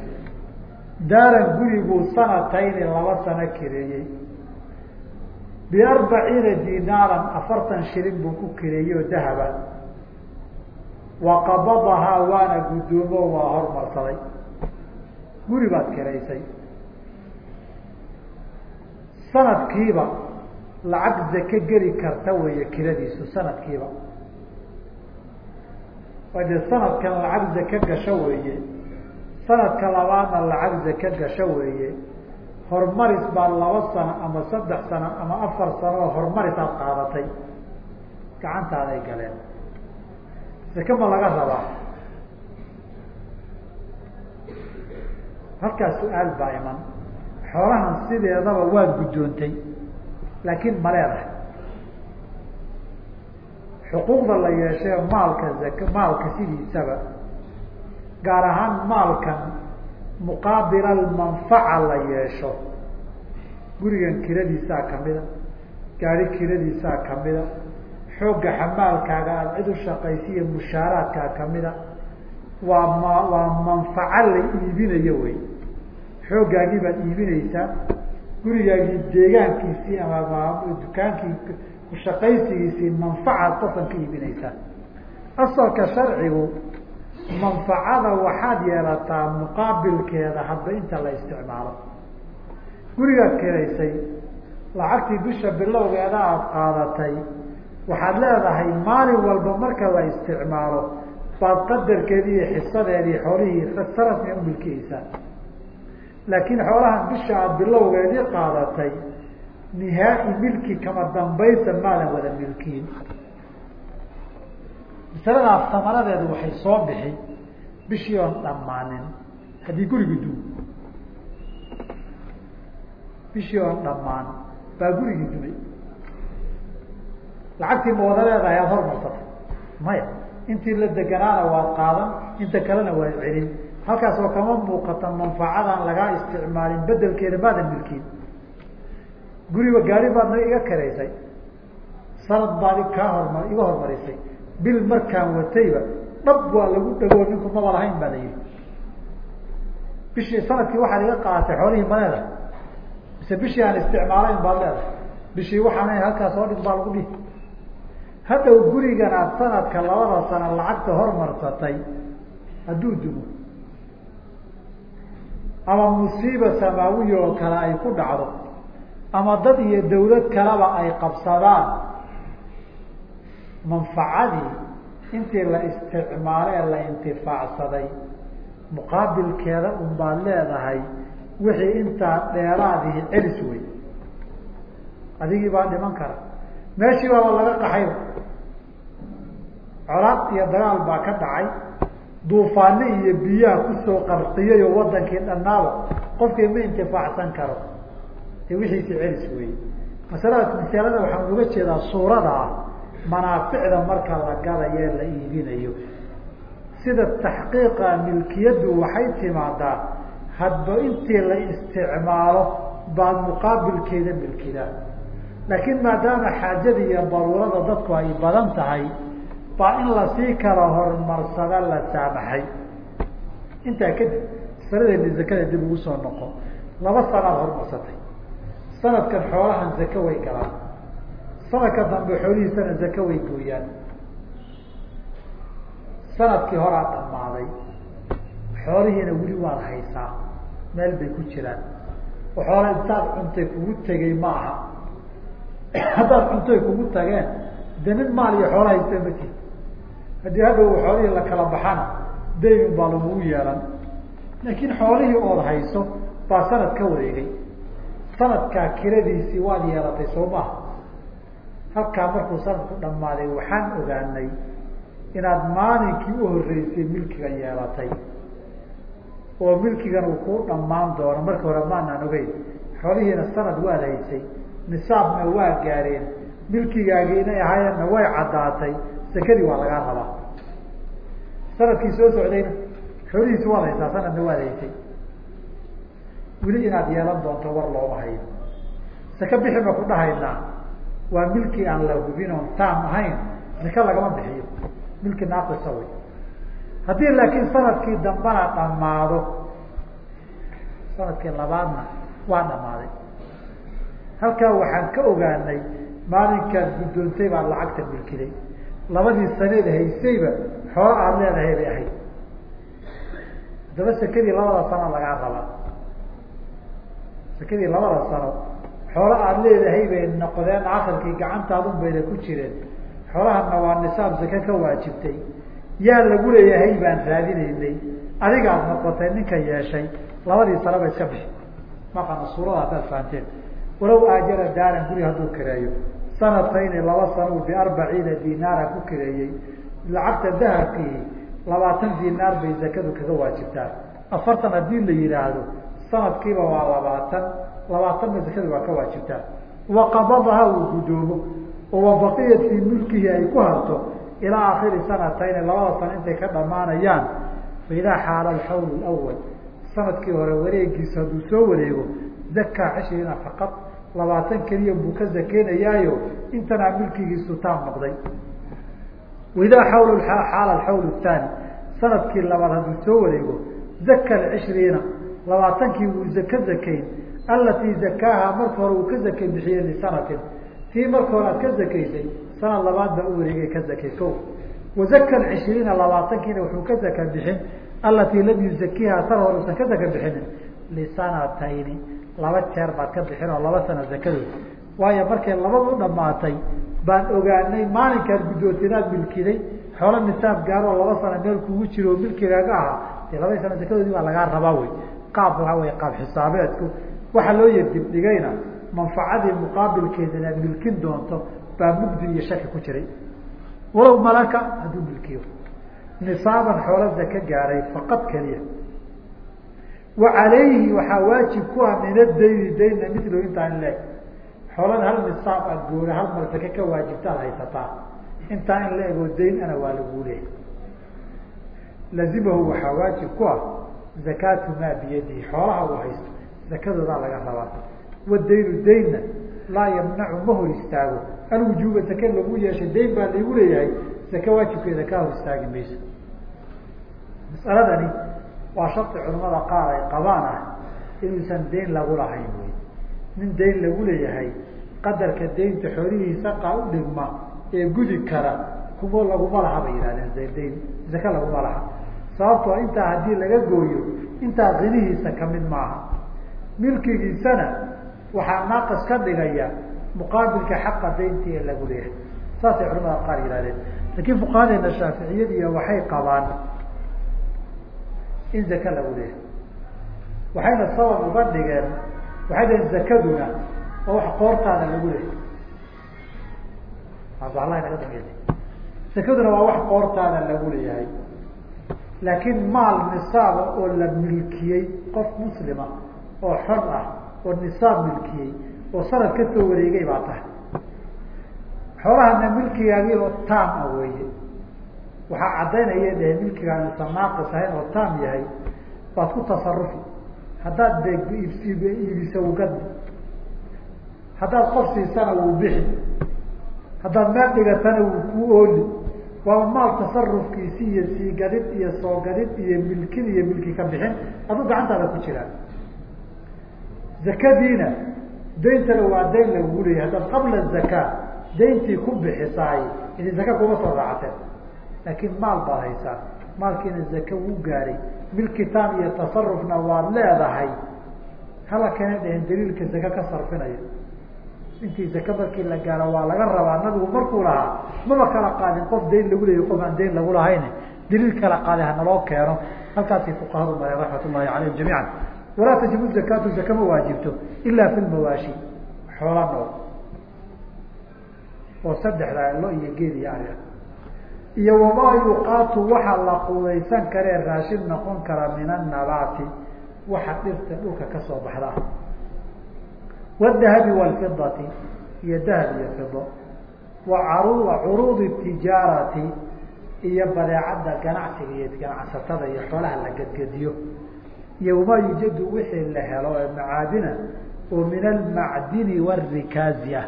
daaran guriguu sanatayni laba sano kireeyey biarbaciina dinaaran afartan shilin buu ku kireeyey oo dahaba wa qabadahaa waana guddoomo waa hormarsaday guri baad kiraysay sanadkiiba lacag zake geli karta weeye kiradiisu sanadkiiba waa dee sanadkan lacag zake gasho weeye. Sanadka labaadna lacag zake gasho weeye. Horumaris baa laba sano ama saddex sano ama afar sano oo horumaris aad qaadatay. Gacantaaday galeen. Zake ma laga rabaa. Halkaas su'aal baa iman. Xoolahan sideedaba waad guddoontay laakiin ma leedahay xuquuqda la yeeshee maalka zak maalka sidiisaba gaar ahaan maalkan muqaabil almanfaca la yeesho. Gurigan kiradiisaa kamida gaari kiradiisaa kamida xoogga xamaalkaaga aada cid u shaqaysiiyo mushaaraadkaa kamida waa ma waa manfaco la iibinayo wey. Xooggaagii baad iibinaysaa gurigaagii deegaankiisii ama dukaankii kushaqaysigiisii manfacaad qasan ka iibinaysaa asalka sharcigu manfacada waxaad yeelataa muqaabilkeeda hadba inta la isticmaalo. Gurigaad kiraysay lacagtii bisha bilowgeeda aada qaadatay waxaad leedahay maalin walba marka la isticmaalo baad qadarkeedii iyo xisadeedii xoolihii sarasmi u milkiyeysaa laakiin xoolahan bisha aada bilowgeedii qaadatay nihaai milki kama dambaysa maadan wada milkiin masaladaas samaradeedu waxay soo bixi bishii oon dhammaanin haddii guriga duu bishii oon dhammaan baa gurigii dumay lacagtii ma wada leedahay aada hormarsatay maya intii la deganaana waad qaadan inta kalena waad celin halkaas oo kama muuqata manfacadan lagaa isticmaalin bedelkeeda maadan milkiin guriga gaari baadna iga karaysay. Sanad baad kaa horma iga hormarisay. Bil markaan watayba dhab waa lagu dhagoo ninku maba lahayn baa la yihi bishii sannadkii waxaad iga qaadatay xoolihii ma leedahay. Mise bishii aan isticmaalayn baad leedahay. Bishii waxaan halkaas oo dhig baa lagu dhihi. Haddaw gurigan aad sanadka labada sano lacagta hormarsatay hadduu dumo ama musiiba samaawiya oo kale ay ku dhacdo ama dad iyo dawlad kaleba ay qabsadaan. Manfacadii intii la isticmaalo ee la intifaacsaday muqaabilkeeda un baad leedahay wixii intaa dheeraadihi celis wey adigii baa dhiman kara. Meeshii baaba laga qaxayba colaad iyo dagaal baa ka dhacay. Duufaano iyo biyaha ku soo qarqiyayo wadankii dhannaaba qofkii ma intifaacsan karo ee wixiisi celis wey masalada masalada waxaan uga jeedaa suurada ah manaaficda marka la gadayo la iibinayo. Sida taxqiiqa milkiyaddu waxay timaadaa hadba intii la isticmaalo baad muqaabilkeeda milkidaa laakiin maadaama xaajada iyo daruurada dadku ay badan tahay baa in la sii kala horumarsada la saamaxay. Intaa kadib sanadeena zakada dib ugu soo noqo laba sanaad horumarsatay sanadkan xoolahan zake way galaan. Sanadka dambe xoolihiisana zake way gooyaan. Sanadkii horaa dhammaaday xoolihiina weli waad haysaa meel bay ku jiraan. Oo xoola intaad cuntay kugu tegay ma aha. Haddaad cuntoy kugu tageen de nin maal iyo xoola haysta ma tihi haddii hadhow xoolihii la kala baxana daymin baa lagugu yeelan. Laakiin xoolihii ood hayso baa sanad ka wareegay sanadkaa kiradiisii waad yeelatay soo maha halkaa markuu sanadku dhammaaday waxaan ogaanay inaad maalinkii u horreysay milkiga yeelatay. Oo milkigan uu kuu dhammaan doono. Markii hore maanaan ogeyn xoolihiina sanad waad haysay nisaabna waa gaareen. Milkigaagii inay ahaayeenna way caddaatay sakadii waa lagaa rabaa. Sanadkii soo socdayna xoolihiisi waad haysaa sanadna waad haysay weli inaad yeelan doonto war looma hayo saka bixi ma ku dhahaynaa waa milki aan la hubin oon taam ahayn saka lagama bixiyo. Milki naaqisa wey haddii laakiin sannadkii dambana dhammaado sannadkii labaadna waa dhammaaday. Halkaa waxaan ka ogaanay maalinkaad guddoontay baad lacagta milkiday. Labadii saneed haysayba xoolo aada leedahay bay ahayd. Haddaba sakadii labada sano lagaa rabaa sakadii labada sano xoolo aada leedahay bay noqdeen akhirkii gacantaadun bayna ku jireen. Xoolahana waa nisaab zake ka waajibtay. Yaa lagu leeyahay baan raadinaynay. Adigaad noqotay ninka yeeshay labadii sanaba iska bixi. Maqana suurada haddaad fahanteen. Walow aajara daaran guri hadduu kireeyo. Sanatayni laba sano biarbaciina dinaara ku kireeyey. Lacagta dahabkii labaatan dinaar bay zakadu kaga waajibtaa. Afartan haddii la yihaahdo sanadkiiba waa labaatan labaatanna zakadu waa ka waajibtaa waqabadaha uu gudoomo oo wabaqiyat fii mulkihi ay ku harto ilaa akhiri sanatayni labada sano intay ka dhamaanayaan fa idaa xaala alxawl lawal sannadkii hore wareegiisu hadduu soo wareego zakaa cishriina faqad labaatan keliya buu ka zakeynayaayo intanaa milkigiisu taam noqday waidaa xawl xaala alxawl thaani sannadkii labaad hadduu soo wareego zaka alcishriina labaatankii wuu zaka zakayn alatii zakaaha marka hore uu ka zakay bixiyey lisanatin tii marka hore aad ka zakaysay sanad labaad baa u wareegay ka zakay ko wazaka alcishriina labaatankiina wuxuu ka zaka bixin alatii lam yuzakiha tan hore usan ka zaka bixinin lisanatayni laba jeer baad ka bixin oo laba sana zakadood waayo markay labadu dhamaatay baan ogaanay maalinkaad guddoonta inaad milkiday xoolo nisaab gaaroo laba sana meel kugu jiro oo milkigaaga ahaa dee labadii sana zakadoodii baa lagaa rabaa wey qaab waxaa wey qaab xisaabeedku. Waxaa loo yerdibdhigayna manfacadii muqaabilkeeda inaad milkin doonto baa mugdi iyo shaki ku jiray. Walow malaka hadduu milkiyo. Nisaaban xoolo zaka gaaray faqad keliya. Wa calayhi waxaa waajib ku ah min adayni daynna milo intaa in leeg xoolada hal nisaab aad goora hal mar ka waajibtaad haysataa. Intaa in la egoo dayn ana waa laguu leehay lazimahu waxaa waajib ku ah zakaatu maa biyadihi xoolaha uu haysto zakadoodaa laga rabaa. Wadaynu daynna laa yamnacu ma hor istaago. Alwujuuba zake lagu yeeshay dayn baa laygu leeyahay zake waajibkeeda kaa hor istaagi mayso. Masaladani waa sharti culamada qaar ay qabaan ah inuusan dayn lagu lahayn wey nin dayn lagu leeyahay qadarka daynta xoolihiisa qaa u dhigma ee gudi kara kuma laguma laha bay yihahdeen dayn zake laguma laha sababtoo intaa haddii laga gooyo intaa qinihiisa ka mid maaha. Milkigiisana waxaa naaqis ka dhigaya muqaabilka xaqa dayntii ee lagu leeyahay. Saasay culamada qaar yihahdeen laakiin fuqahadeena shaaficiyadiiya waxay qabaan in zake lagu leeyahay. Waxayna sabab uga dhigeen waxay dhaheen zakaduna oo wax qoortaada lagu leeyahay. Naga dam zakaduna waa wax qoortaada lagu leeyahay laakiin maal nisaaba oo la milkiyey qof muslima oo xor ah oo nisaab milkiyey oo sanad ka soo wareegay baa tahay. Xoolahana milkigaagii oo taam ah weeye. Waxaa caddaynaya dhaheen milkigaan naaqis ahayn oo taam yahay baad ku tasarufi haddaad beeg iibisa ugadi haddaad qof siisana wuu bixi. Haddaad meel dhigatana wuu ku ooli waa maal tasarufkiisi iyo sii gadid iyo soo gadid iyo milkin iyo milki ka bixin aduu gacantaada ku jiraan zakadiina dayntana waa dayn lagugu leeyahay haddaad qabla zakaa dayntii ku bixisaay idin zaka kuma soo raacateen. Laakiin maal baad haysaa. Maalkiina zaka wuu gaaray. Milkitaan iyo tasarufna waad leedahay. Hala keena dheheen daliilka zaka ka sarfinaya intii zaka markii la gaaro waa laga rabaa. Nabigu markuu lahaa maba kala qaadin qof dayn lagu leeyahy qof aan dayn lagu lahayn daliil kala qaaday hanaloo keeno. Halkaasay fuqahadu mareen raxmat ullahi calayhim jamiican. Walaa tajibu zakaatu zaka ma waajibto ilaa fi lmawaashi xoola nool oo saddexda lo iyo geed iyo ari iyo wamaa yuqaatu waxa la quudaysan karee raashin noqon kara min annabaati waxa dhirta dhulka ka soo baxda wadahabi walfidati iyo dahab iyo fido wa tijaarati iyo badeecadda ganacsiga iyo ganacsatada iyo xoolaha la gadgediyo iyo wamaa yujadu wixii la helo ee macaadina oo min almacdini warikaazi ah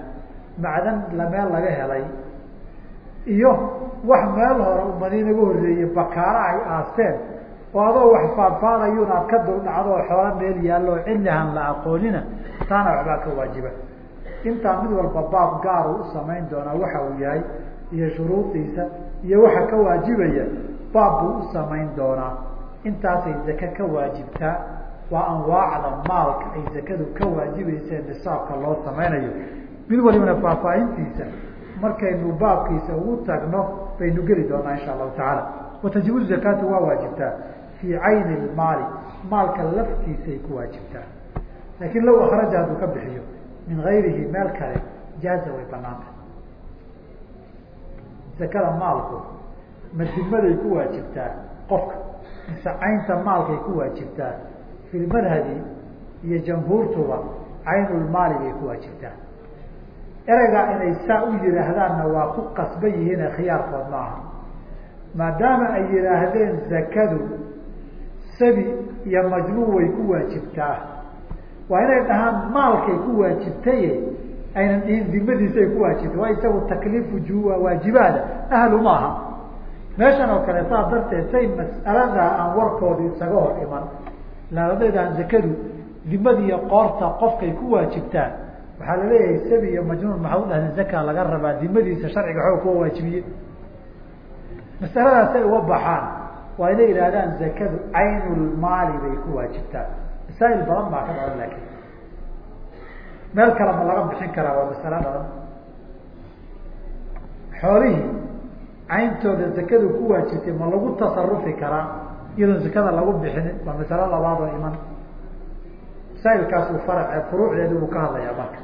macdan lameel laga helay iyo wax meel hore umadi naga horreeyey bakaara ay aasteen oo adoo wax faadfaadayun aad ka dul dhacdo oo meel yaallo oo cillihan la aqoonina taana waxbaa ka waajiba. Intaa mid walba baab gaaru u samayn doonaa waxa uu yahay iyo shuruudiisa iyo waxa ka waajibaya baab buu u samayn doonaa. Intaasay zake ka waajibtaa waa anwaacda maalka ay zakadu ka waajibaysa ee nisaabka loo samaynayo. Mid walibana faahfaahintiisa markaynu baabkiisa ugu tagno baynu geli doonaa insha allahu tacaala. Watajibu zakaatu waa waajibtaa fii cayni lmaali maalka laftiisay ku waajibtaa laakiin low akhraja hadduu ka bixiyo min gayrihi meel kale jaaza way banaanta zakada maalku madimaday ku waajibtaa qofka mise caynta maalkay ku waajibtaa fi lmadhabi iyo jamhuurtuba caynulmaali bay ku waajibtaa ereygaa inay saa u yidhaahdaanna waa ku qasban yihiine khiyaarkood ma aha maadaama ay yidhaahdeen zakadu sabi iyo majnuun way ku waajibtaa. Waa inay dhahaan maalkay ku waajibtaye aynan dhihin dimadiisay ku waajibtay. Waa isagu takliifu ju waajibaada ahlu maaha meeshan oo kale saas darteed say mas'aladaa aan warkooda isaga hor iman. Ilaan adaydaan zakadu dimadiiyo qoorta qofkay ku waajibtaa waxaa la leeyahay sabi iyo majnuun maxaa u dhahdeen zaka laga rabaa dimadiisa sharciga xoog kuwa waajibiye masaladaas ay uga baxaan waa inay yidhahdaan zakadu caynulmaali bay ku waajibtaa masaa'il badan baa ka dhalan laakiin. Meel kale ma laga bixin karaa waa masalo dhalan xoolihii cayntooda zakadu ku waajibtay ma lagu tasarufi karaa iyadoon zakada lagu bixinin waa masalo labaad oo iman. Masaa'ilkaasuu farace furuucdeedi buu ka hadlayaa marka.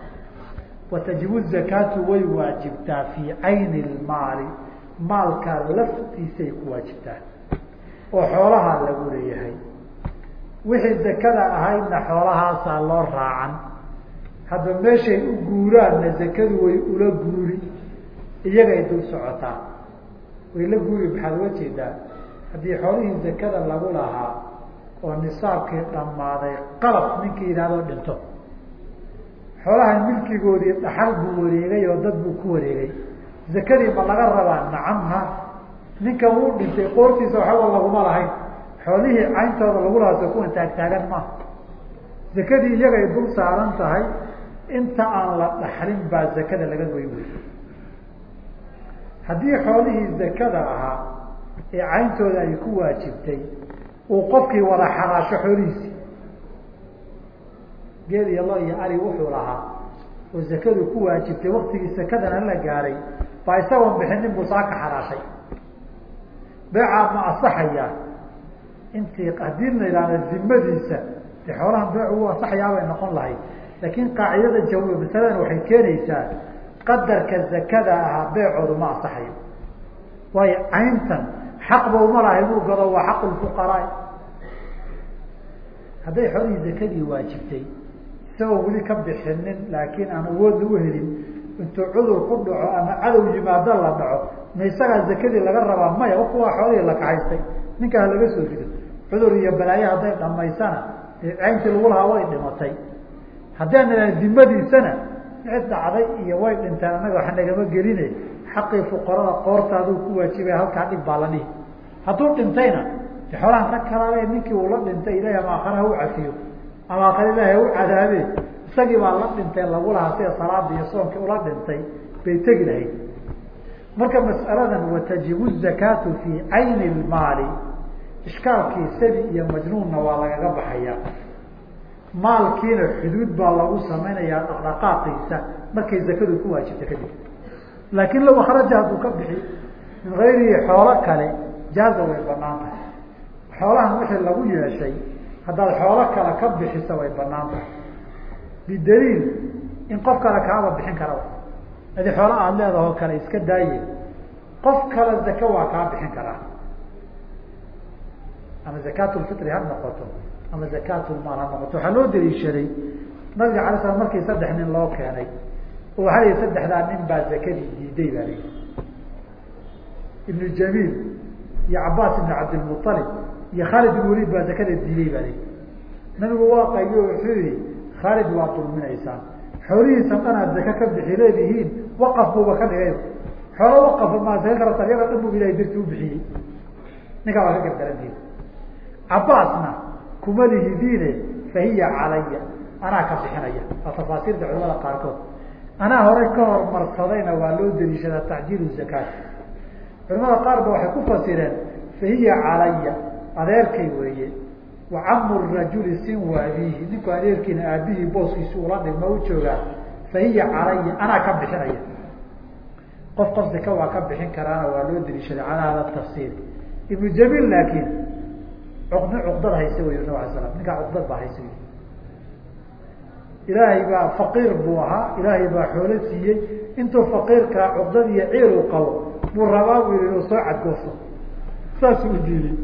Watajibu zakaatu way waajibtaa fii cayni lmaali maalka laftiisay ku waajibtaa oo xoolahaa lagu leeyahay. Wixii zakada ahaydna xoolahaasaa loo raacan. Hadba meeshay u guuraanna zakadu way ula guuri iyagay dul socotaa. Way la guuri maxaad uga jeedaa? Haddii xoolihii zakada lagu lahaa oo nisaabkii dhammaaday qalab ninkii yidhahdoo dhinto. Xoolaha milkigoodii dhaxal buu wareegay oo dad buu ku wareegay. Zakadii ma laga rabaa nacam ha ninkan wuu dhintay qoortiisa waxba laguma lahayn. Xoolihii cayntooda lagu lahaa soo kuwan taagtaagan maaha zakadii iyagay dul saaran tahay inta aan la dhaxlin baa zakada laga goy wey haddii xoolihii zakada ahaa ee cayntooda ay ku waajibtay uu qofkii wada xaraasho xoolihiisii. Geel iyo lo iyo ari wuxuu lahaa oo zakadu ku waajibtay waktigii sakadana la gaaray baa isagoon bixinin buu saa ka xaraashay beecaa ma asaxayaa intii haddii la yidhahda zimadiisa de xoolahan beec u asaxayaabay noqon lahayd. Laakiin qaacidada jaw masaladan waxay keenaysaa qadarka zakada ahaa beecoodu ma asaxayo. Waayo cayntan xaqba uma laha inuu gado waa xaq lfuqaraa hadday xoolihii zakadii waajibtay isagoo weli ka bixinin laakiin aan awood u helin intuu cudur ku dhaco ama cadow yimaado la dhaco ma isagaa zakadii laga rabaa maya kuwaa xoolihii la kaxaystay ninkaa laga soo rido. Cudur iyo balaayo hadday dhamaysana cayntii lagu lahaa way dhimatay. Haddaan idhaha dimadiisana cid dhacday iyo way dhinteen annaga waxa nagama geline xaqii fuqarada qoortaaduu ku waajibaya halkaa dhig baa la dhihi. Hadduu dhintayna de xoolahan ka kalaale ninkii uu la dhintay ilahi ama aakhare ha u cafiyo ama ha u cadaabe isagii baa la dhintay lagu lahaa sida salaada iyo soonkii ula dhintay bay tegi lahayd marka mas'aladan watajibu zakaatu fii cayni lmaali ishkaalkii sabi iyo majnuunna waa lagaga baxaya. Maalkiina xuduud baa lagu samaynayaa dhaqdhaqaaqiisa markay zakadu ku waajibta kadib laakiin low akhraja hadduu ka bixi min gayrihi xoolo kale jaaza way bannaan tahay xoolahan wixii lagu yeeshay haddaad xoolo kale ka bixisa way bannaan tahay bidaliil in qof kale kaaba bixin karaba adi xoolo aada leedahoo kale iska daaye qof kale zaka waa kaa bixin karaa. Ama zakaatulfitri ha noqoto ama zakaatulmaal ha noqoto. Waxaa loo daliishaday nabiga alay slam markii saddex nin loo keenay oo waxaa la yihi saddexdaa nin baa zakadii diiday baa layihi ibnu jamiil iyo cabaas ibn cabdilmualib iyo khaalid ibn waliid baa zakada diiday baa layihi nabigu waa qaybiyo wuxuu yihi khaalid waa dulminaysaan. Xoolihiisa dhanaad zaka ka bixi leedihiin waqaf buuba ka dhigay. Xoolo waqafa maa zaka karata iyaga dhan buu ilahay darti u bixiyey. Ninkaa waa ka gardarantihin cabaasna kuma lihidiine fahiya calaya. Anaa ka bixinaya waa tafaasiirta culamada qaarkood. Anaa horey ka hormarsadayna waa loo daliishadaa tacjiilu zakaat. Culamada qaar ba waxay ku fasireen fahiya calaya. Adeerkay weeye. Wa camu rajuli sin waabiihi ninku adeerkiina aabihii booskiisi ula dhigma u joogaa fa hiya calaya anaa ka bixinaya. Qof zaka waa ka bixin karaana waa loo deliishaday calaa hada tafsiir ibnu jamiil laakiin cuqd cuqdad hayse wey nab ala slam ninkaa cuqdad baa hayse wy ilaahay baa faqiir buu ahaa. Ilaahay baa xoolo siiyey. Intuu faqiirkaa cuqdad iyo ciil u qabo buu rabaa yihi inuu soo cadgoosto saasuu u diiday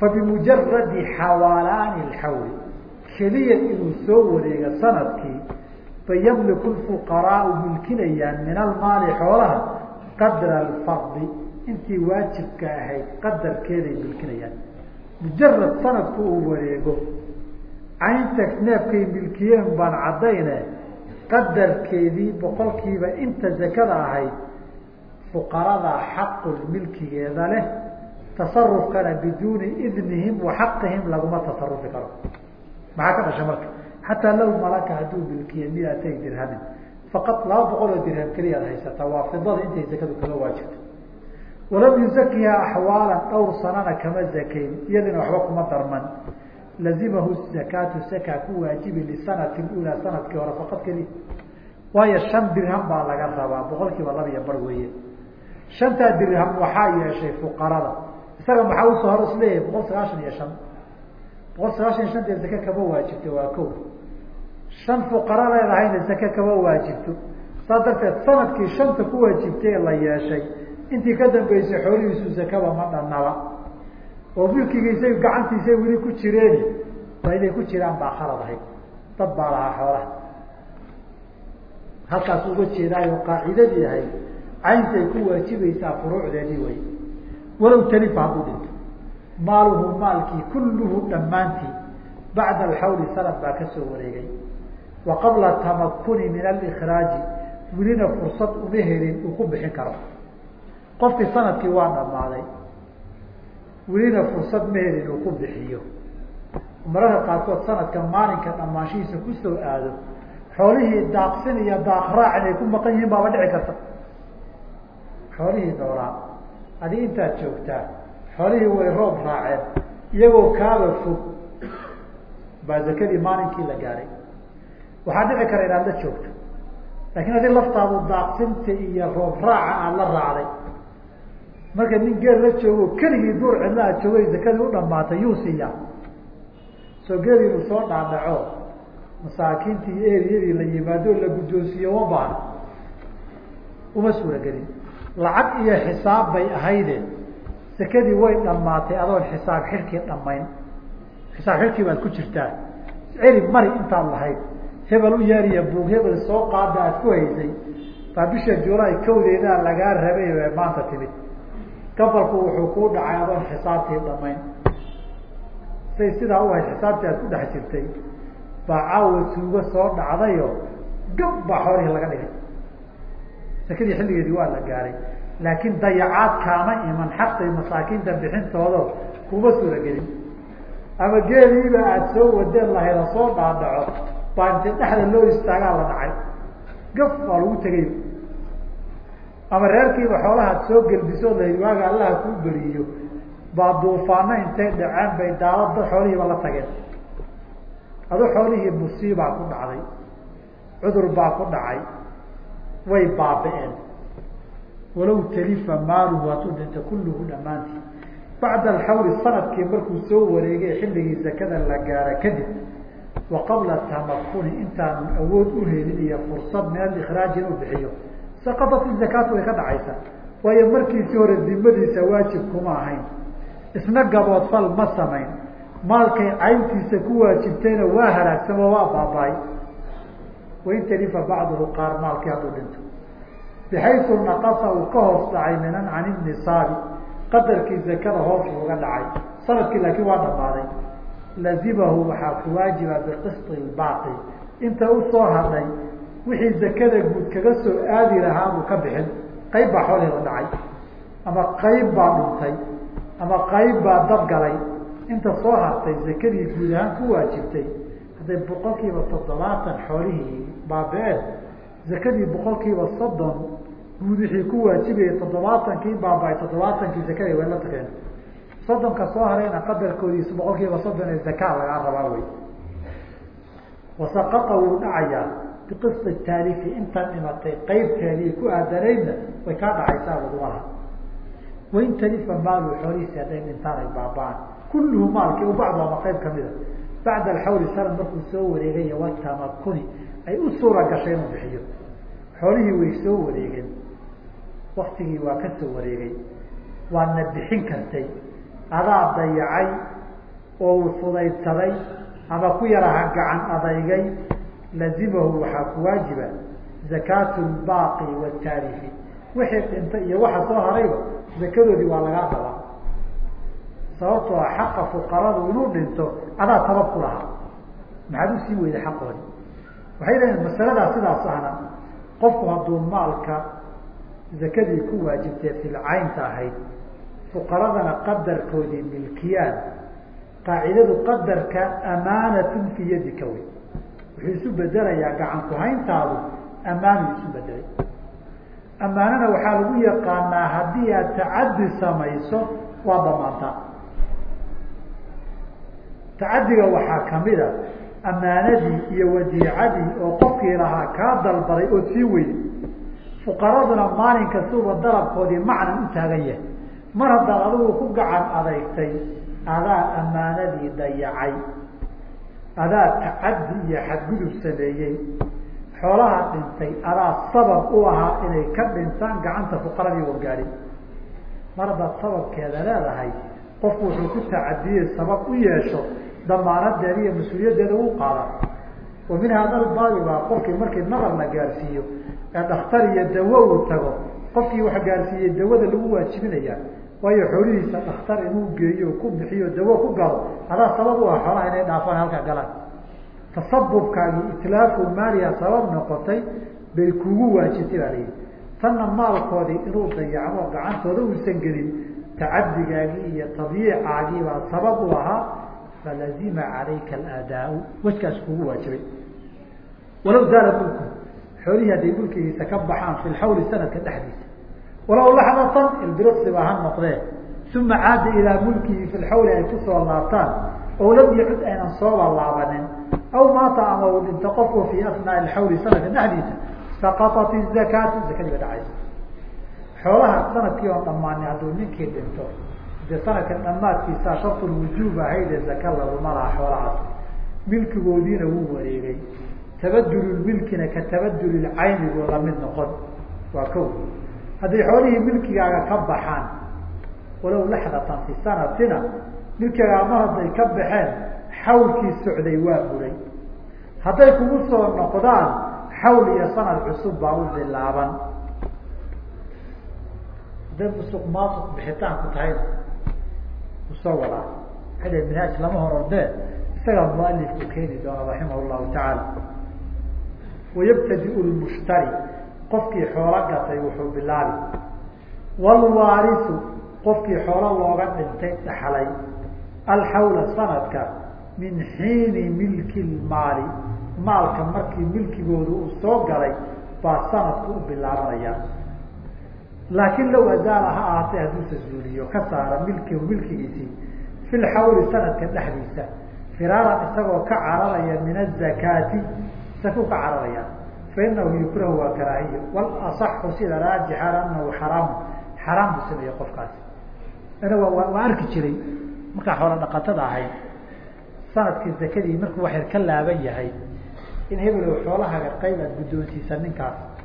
fabimujaradi xawaalaani lxawli keliya inuu soo wareega sannadkii bay yamliku lfuqaraau milkinayaan min almaali xoolaha qadra alfardi intii waajibka ahayd qadarkeeday milkinayaan. Mujarad sanadku uu wareego. Caynta neefkay milkiyeen baan caddayne qadarkeedii boqolkiiba inta zakada ahayd fuqarada xaqul milkigeeda leh tasarufkana biduuni idnihim wa xaqihim laguma tasarufi karo maxaa ka dhasha marka? Xataa low malaka hadduu milkiye miatay dirhamin. Faqad laba boqol oo dirham keliyaad haysataa waa fidada intay zakadu kama waajibto walam yuzakiha axwaalan dhowr sanana kama zakayn iyadina waxba kuma darman. Lazimahu zakaatu saka ku waajibi lisanati ulaa sannadkii hore faqad keliya waayo shan dirham baa laga rabaa boqol kiiba laba iyo bar weeye. Shantaa dirham waxaa yeeshay fuqarada. Isaga maxaa u soo hor is leeyahay boqol sagaashan iyo shan boqol sagaashan shantee zake kama waajibto waa ko shan fuqara leedahayna zake kama waajibto. Saas darteed sannadkii shanta ku waajibtay la yeeshay intii ka dambeysay xoolihiisu zakaba ma dhanaba oo milkigiisay gacantiisay weli ku jireeni ba inay ku jiraan baa khalad ahayd. Dad baa lahaa xoolaha. Halkaas uga jeedaayo qaacidadii ahayd cayntay ku waajibaysaa furuucdeedii way. Walow talifa hadduu dhinto maaluhu maalkii kulluhu dhammaantii bacda alxawli sanad baa ka soo wareegay. Wa qabla tamakuni min alikraaji welina fursad uma helin uu ku bixin karo. Qofkii sannadkii waa dhammaaday welina fursad ma helin uu ku bixiyo. Mararka qaarkood sanadka maalinka dhammaanshihiisa ku soo aado xoolihii daaqsin iyo daaqraac inay ku maqan yihiin baaba dhici karta. Xoolihii noolaa adi intaad joogtaa xoolihii way roob raaceen iyagoo kaaba fog baa zakadii maalinkii la gaaray. Waxaa dhici kara inaad la joogto laakiin adi laftaadu daaqsinta iyo roob raaca aada la raacday marka nin geel la joogo keligii duur cidla aad joogay zakadii u dhamaatay yuu siiyaa. Soo geel inuu soo dhaadhaco masaakiintii eriyadii la yimaado la guddoonsiiyo uma baana uma suuragelin lacag iyo xisaab bay ahayde sakadii way dhammaatay adoon xisaab xirkii dhammayn. Xisaab xirkii baad ku jirtaa. Celi mari intaad lahayd hebel u yaariya buug hebel soo qaada aad ku haysay. Baa bisha julaay kawdeedaa lagaa rabay maanta timid. Gabalku wuxuu kuu dhacay adoon xisaabtii dhammayn. Say sidaa u ahayd xisaabtii aad ku dhex jirtay. Baa caawa tuugo soo dhacdayo gab baa xoolihii laga dhigay. Sakadii xilligeedii waa la gaaray laakiin dayacaad kaama iman xaqii masaakiinta bixintoodo kuma suuragelin. Ama geeliiba aada soo wadeen lahayd ha soo dhaadhaco baa inti dhexda loo istaagaa la dhacay. Gaf waa lagu tegay. Ama reerkiiba xoolahaad soo gelbiso lahayd waaga allaha kuu beriyo baa duufaano intay dhaceen bay daalada xoolihiiba la tageen. Ado xoolihii musiibaa ku dhacday cudur baa ku dhacay way baabi'een walow talifa maaluhu hadduu dhinta kulluhu dhammaantii. Bacda alxawli sannadkii markuu soo wareegay xilligii zakada la gaara kadib wa qabla tamakuni intaanu awood u helin iyo fursad min alikraaji inuu bixiyo saqadat izakaatu way ka dhacaysaa. Waayo markiisii hore dimadiisa waajib kuma ahayn. Isna gaboodfal ma samayn. Maalkay cayntiisa ku waajibtayna waa halaagsamo waa baaba-ay. Wain talifa bacduhu qaar maalkii hadduu dhinto bixaysu naqasa uu ka hoos dhacay minan can nisaabi qadarkii zakada hoos uga dhacay. Sanadkii laakiin waa dhammaaday lazimahu waxaa ku waajiba biqisti baaqi inta u soo hadhay wixii zakada guud kaga soo aadi lahaa buu ka bixin. Qayb baa xoolihii la dhacay. Ama qayb baa dhuntay ama qayb baa dabgalay inta soo hartay zakadii guud ahaan ku waajibtay. Hadday boqol kiiba toddobaatan xoolihii baabi'een zakadii boqol kiiba soddon guud wixii ku waajibayay toddobaatankii baaba toddobaatankii zakada way la tageen soddonka soo harayna qadarkoodiisu boqol kiiba soddon ee zakaa lagaa rabaa wey. Wasaqaa wuu dhacayaa biqisa taalifi intan dhimatay qeybteedii ku aadanaydna way kaa dhacaysaa laguma laha wain talifa maalu xoolihiisi hadday dhintaan ay baaba-aan kulluhu maalkii bacdu ama qeyb kamida bacda alxawli sanad markuu soo wareegay watamakuni ay u suura gashay inuu bixiyo. Xoolihii way soo wareegeen. Waktigii waa ka soo wareegay waadna bixin kartay. Adaa dayacay oo uu fudaydsaday ama ku yaraha gacan adaygay lazimahu waxaa ku waajiba zakaatu lbaaqi wataarifi wixii dhintay iyo waxa soo harayba zakadoodii waa lagaa rabaa sababtoo a xaqa fuqaradu inuu dhinto adaa sabab ku lahaa. Maxaad u sii weyday xaqoodi waxay leeyiin masaladaa sidaas ahna qofku hadduu maalka zakadii ku waajibtee filcaynta ahayd fuqaradana qadarkoodii milkiyaan qaacidadu qadarka amaanatun fii yadika wey. Wuxuu isu bedelayaa gacan ku-hayntaadu amaanu isu bedelay. Amaanana waxaa lagu yaqaanaa haddii aad tacaddi samayso waa damaantaa tacaddiga waxaa ka mid a amaanadii iyo wadiicadii oo qofkii lahaa kaa dalbaday ood sii weyday fuqaraduna maalin kastuba dalabkoodii macnan u taagan yahay. Mar haddaad adigu ku gacan adeygtay adaa amaanadii dayacay adaa tacaddi iyo xadgudub sameeyey xoolaha dhintay adaa sabab u ahaa inay ka dhintaan gacanta fuqaradii wangaadhin mar haddaad sababkeeda leedahay qofku wuxuu ku tacadiyey sabab u yeesho damaanadeeda iyo mas'uuliyaddeeda u qaada. Wa min hada albaabi baa qofkii markii nabar la gaarsiiyo ee dhakhtar iyo dawo uu tago qofkii wax gaarsiiyey dawada lagu waajibinaya waayo xoolihiisa dhakhtar inuu geeyo ku bixiyo dawo ku galo adaa sabab u ah xoolaha inay dhaafaan halka galaan. Tasabubkaagi itlaafu maaliya sabab noqotay bay kugu waajibtay baa layihi tanna maalkoodii inuu dayacmo gacantooda uusan gelin tacadigaagii iyo tadyiicaagii baa sabab u ahaa falazima calayka alaadaau wejkaas kugu waajibay. Walaw zaala mulku xoolihii hadday mulkigiisa ka baxaan fi lxawli sanadka dhexdiisa. Walaw laxdatan ilbiriqsiba ha noqdee uma caada ilaa mulkihi fi lxawli ay ku soo laabtaan oo lam yacud aynan sooba laabanin. Aw maata ama uu dhinto qofku fii asnaai alxawli sanadka dhexdiisa saqatat izakaatu zakadii ba dhacaysa. Xoolaha sannadkii oon dhammaanin hadduu ninkii dhinto dee sanadka dhammaadkiisa shartulwujuub ahaydee zaka laguma laha xoolahaas milkigoodiina wuu wareegay tabadululmilkina ka tabadulilcaynigu la mid noqon waa ko hadday xoolihii milkigaaga ka baxaan walow laxdatan fi sanatina milkigaaga mar hadday ka baxeen xawlkii socday waa buray hadday kugu soo noqdaan xawl iyo sanad cusub baa u bilaaban hadday musuq maasuq bixitaanku tahayna u soo wadaa xilli minhaaj lama horordee isagaa mualifku keeni doona raximah llahu tacaala. Wayabtadi lmushtari qofkii xoolo gatay wuxuu bilaabi. Wlwaarisu qofkii xoolo looga dhintay dhaxlay alxawla sanadka min xiini milki lmaali maalka markii milkigoodu uu soo galay baa sanadku u bilaabanaya laakiin low azaala ha ahaatee hadduusa zuuliyo ka saara milkihu milkigiisii fi lxawli sanadka dhexdiisa. Firaaran isagoo ka cararaya min azakaati saku ka cararaya. Fainahu yukrahu waa karaahiyo walasaxu sida raajixan anahu xaraamu xaraam. Buu sameeyey qofkaasi. Ana waa arki jiray. Markaa xoola dhaqatada ahayd sannadkii zakadii markuu waxyar ka laaban yahay in hebel xoolahaga qayb aad guddoonsiisa ninkaas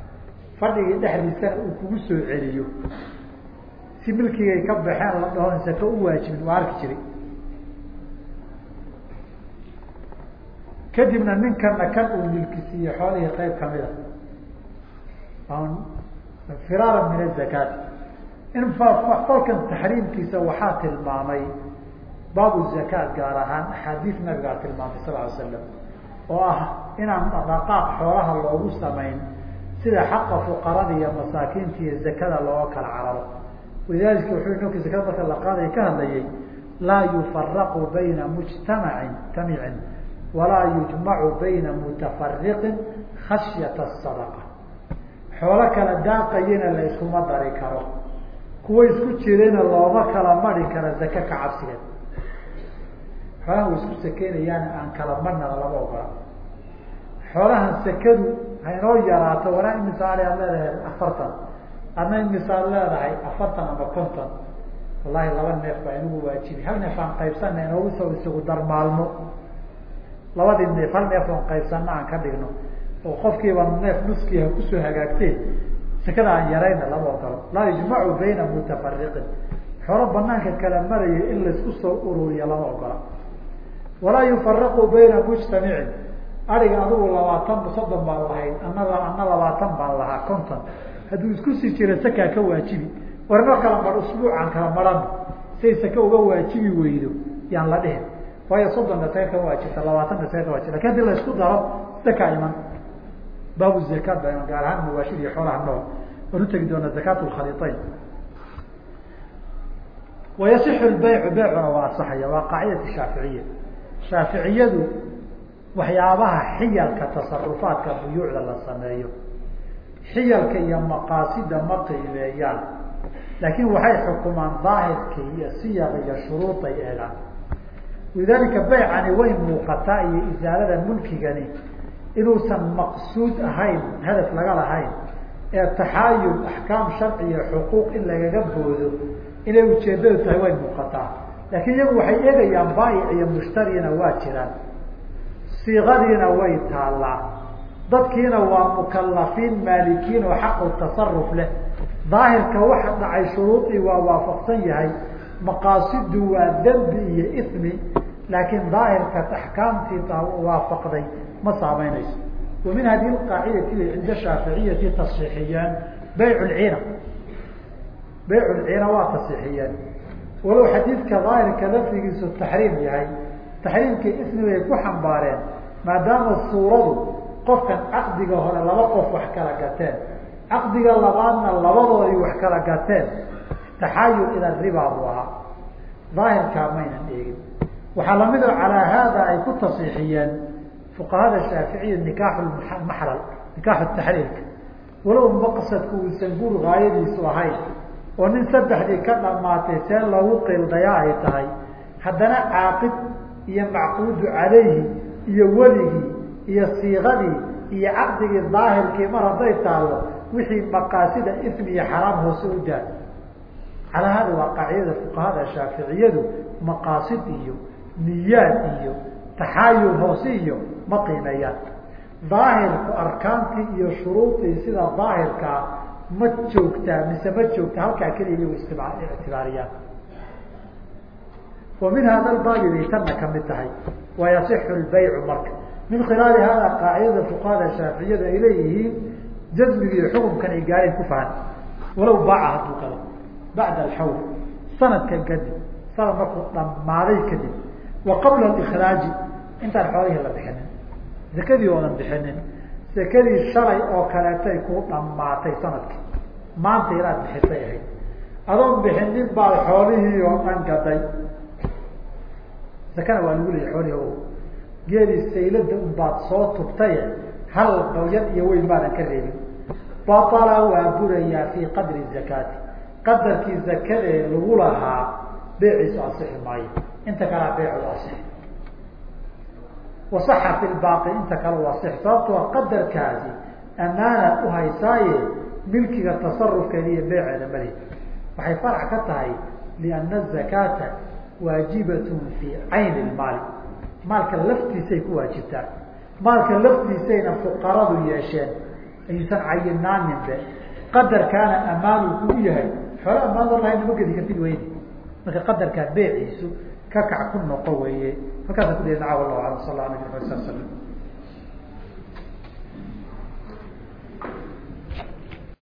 fadhigii dhexdiisana uu kugu soo celiyo. Si milkigay ka baxeen la dhahon saka u waajibin waa arki jiray. Kadibna ninkana kan uu milkisiiye xoolihii qayb kamida firaaran min azakaati in falkan taxriimkiisa waxaa tilmaamay baabu zakaat gaar ahaan axaadiis nabigaa tilmaamay sal ly slam oo ah inaan dhaqaaq xoolaha loogu samayn sida xaqa fuqarada iyo masaakiinta iyo zakada looga kala cararo. Walidalika wuxuu inooki zakada marka la qaadaya ka hadlayay laa yufaraqu bayna mujtamacin tamicin walaa yujmacu bayna mutafariqin khashyata sadaqa xoolo kala daaqayana la iskuma dari karo. Kuwa isku jirayna looma kala mari kara zake ka cabsigeed xoolahan way isku sakeynayaan aan kala marnana lama ogola xoolahan sakadu haynoo yaraato wanaa imisaale aad leedahay afartan. Adna imisaad leedahay afartan ama konton. Wallahi laba neef baa inagu waajibi hal neef aan qaybsana inoogu soo isagu darmaalmo labadii neef hal neef oon qaybsana aan ka dhigno. Oo qofkiiba neef nuskiiha ku soo hagaagtee sakada aan yarayna lama ogolo laa yujmacu bayna mutafariqin xoolo banaanka kala maraya in laysku soo ururiya lama ogola walaa yufaraqu bayna mujtamicin ariga adigu labaatan soddon baan lahayd annaga ana labaatan baan lahaa konton. Hadduu isku sii jira sakaa ka waajibi. Warno kala mar usbuucan kala marano say sake uga waajibi weydo yaan la dhihin. Waayo soddonna saka ka waajibta labaatana saka ka wajibta laakiin haddii laysku daro sakaa iman. Baabu zakaat baa iman gaar ahaan mawaashid iyo xoolaha nool. Waan utegi doona zakaat lkhaliiayn wayasixu lbaycu beycuna waa asaxaya waa qaacidati shaaficiya shaaficiyadu waxyaabaha xiyalka tasarufaadka buyuucda la sameeyo. Xiyalka iyo maqaasida ma qiimeeyaan. Laakiin waxay xukumaan daahirka iyo siyaqa iyo shuruuday eegaan lidalika baycani way muuqataa iyo isaalada mulkigani inuusan maqsuud ahayn hadaf laga lahayn ee taxaayul axkaam sharci iyo xuquuq in lagaga boodo inay ujeedadu tahay way muuqataa. Laakiin iyagu waxay eegayaan baayic iyo mushtarina waa jiraan siiqadiina way taallaa dadkiina waa mukalafiin maalikiin oo xaqu tasaruf leh. Daahirka waxa dhacay shuruudii waa waafaqsan yahay. Maqaasidu waa dembi iyo ismi laakiin daahirka axkaamtii waafaqday. Ma saameynayso. Wa min hadihi qaacidati cinda shaaficiyati tasxiixiyeen bayc lcina bayc lcina waa tasxiixiyeen walow xadiidka daahirka lafdigiisu taxriim yahay taxriimkii ismigay ku xambaareen maadaama suuradu qofkan caqdiga hore laba qof wax kala gateen caqdiga labaadna labadoodii wax kala gateen taxaayul ila riba buu ahaa. Daahirkaa maynan eegin. Waxaa la mid oo calaa haada ay ku tasiixiyeen fuqahada shaaficiya nikaaxu maxlal nikaaxu taxriirka walow maqsadku uusan gur gaayadiisu ahayn oo nin saddexdii ka dhamaatay see loogu qildayaa ay tahay haddana caaqid iyo macquudu calayhi iyo weligii iyo siiqadii iyo caqdigii daahirkii mar hadday taallo wixii maqaasida ismi iyo xaraam hoose u daa calaa hada waa qaacidada fuqahada shaaficiyadu maqaasid iyo niyaad iyo taxaayul hoose iyo ma qiimeeyaan. Daahirku arkaantii iyo shuruudii sida daahirkaa ma joogtaa mise ma joogta halkaa keliya iyagu ictibaariyaan wa min hada baabi bay tanna ka mid tahay wayasixu lbaycu marka. Min khilaali hada qaacidada fuqahada shaaficiyada ay leeyihiin jazmigi iyo xukumkan ay gaareen ku fahan. Walow baaca hadduu galo bacda alxawl sanadkan kadib sanad markuu dhammaaday kadib wa qabla alikraaji intaan xoolihii la bixinin zakadii oodan bixinin zakadii shalay oo kaleetay kuu dhammaatay sannadkii. Maanta inaad bixisay ahayd. Adoon bixinin baad xoolihii oo zakana waa lagu leeyay xoolihii o geelii saylada unbaad soo tubtaye hal bawyad iyo weyn baadan ka reebin batala waa burayaa fii qadri zakaati qadarkii zakadee lagu lahaa beeciisu asixi maayo. Inta kalea beecu asixi. Wasaxa fi lbaaqi inta kale u asixi. Sababtoo qadarkaasi amaanaad uhaysaaye milkiga tasarufkeeda iyo beeceeda mali waxay farac ka tahay liana azakaata waajibatun fii cayni lmaali maalka laftiisay ku waajibtaan maalka laftiisayna fuqaradu yeesheen. Ayuusan cayinaaninbe qadarkaana ammaanu kugu yahay. Xoole ammaan lahayn nama gedi kartid weyne marka qadarkaa beeciisu ka kac ku noqo weeye. Halkaasa ku dee naca wallahu alam sal la ala nabi sal slam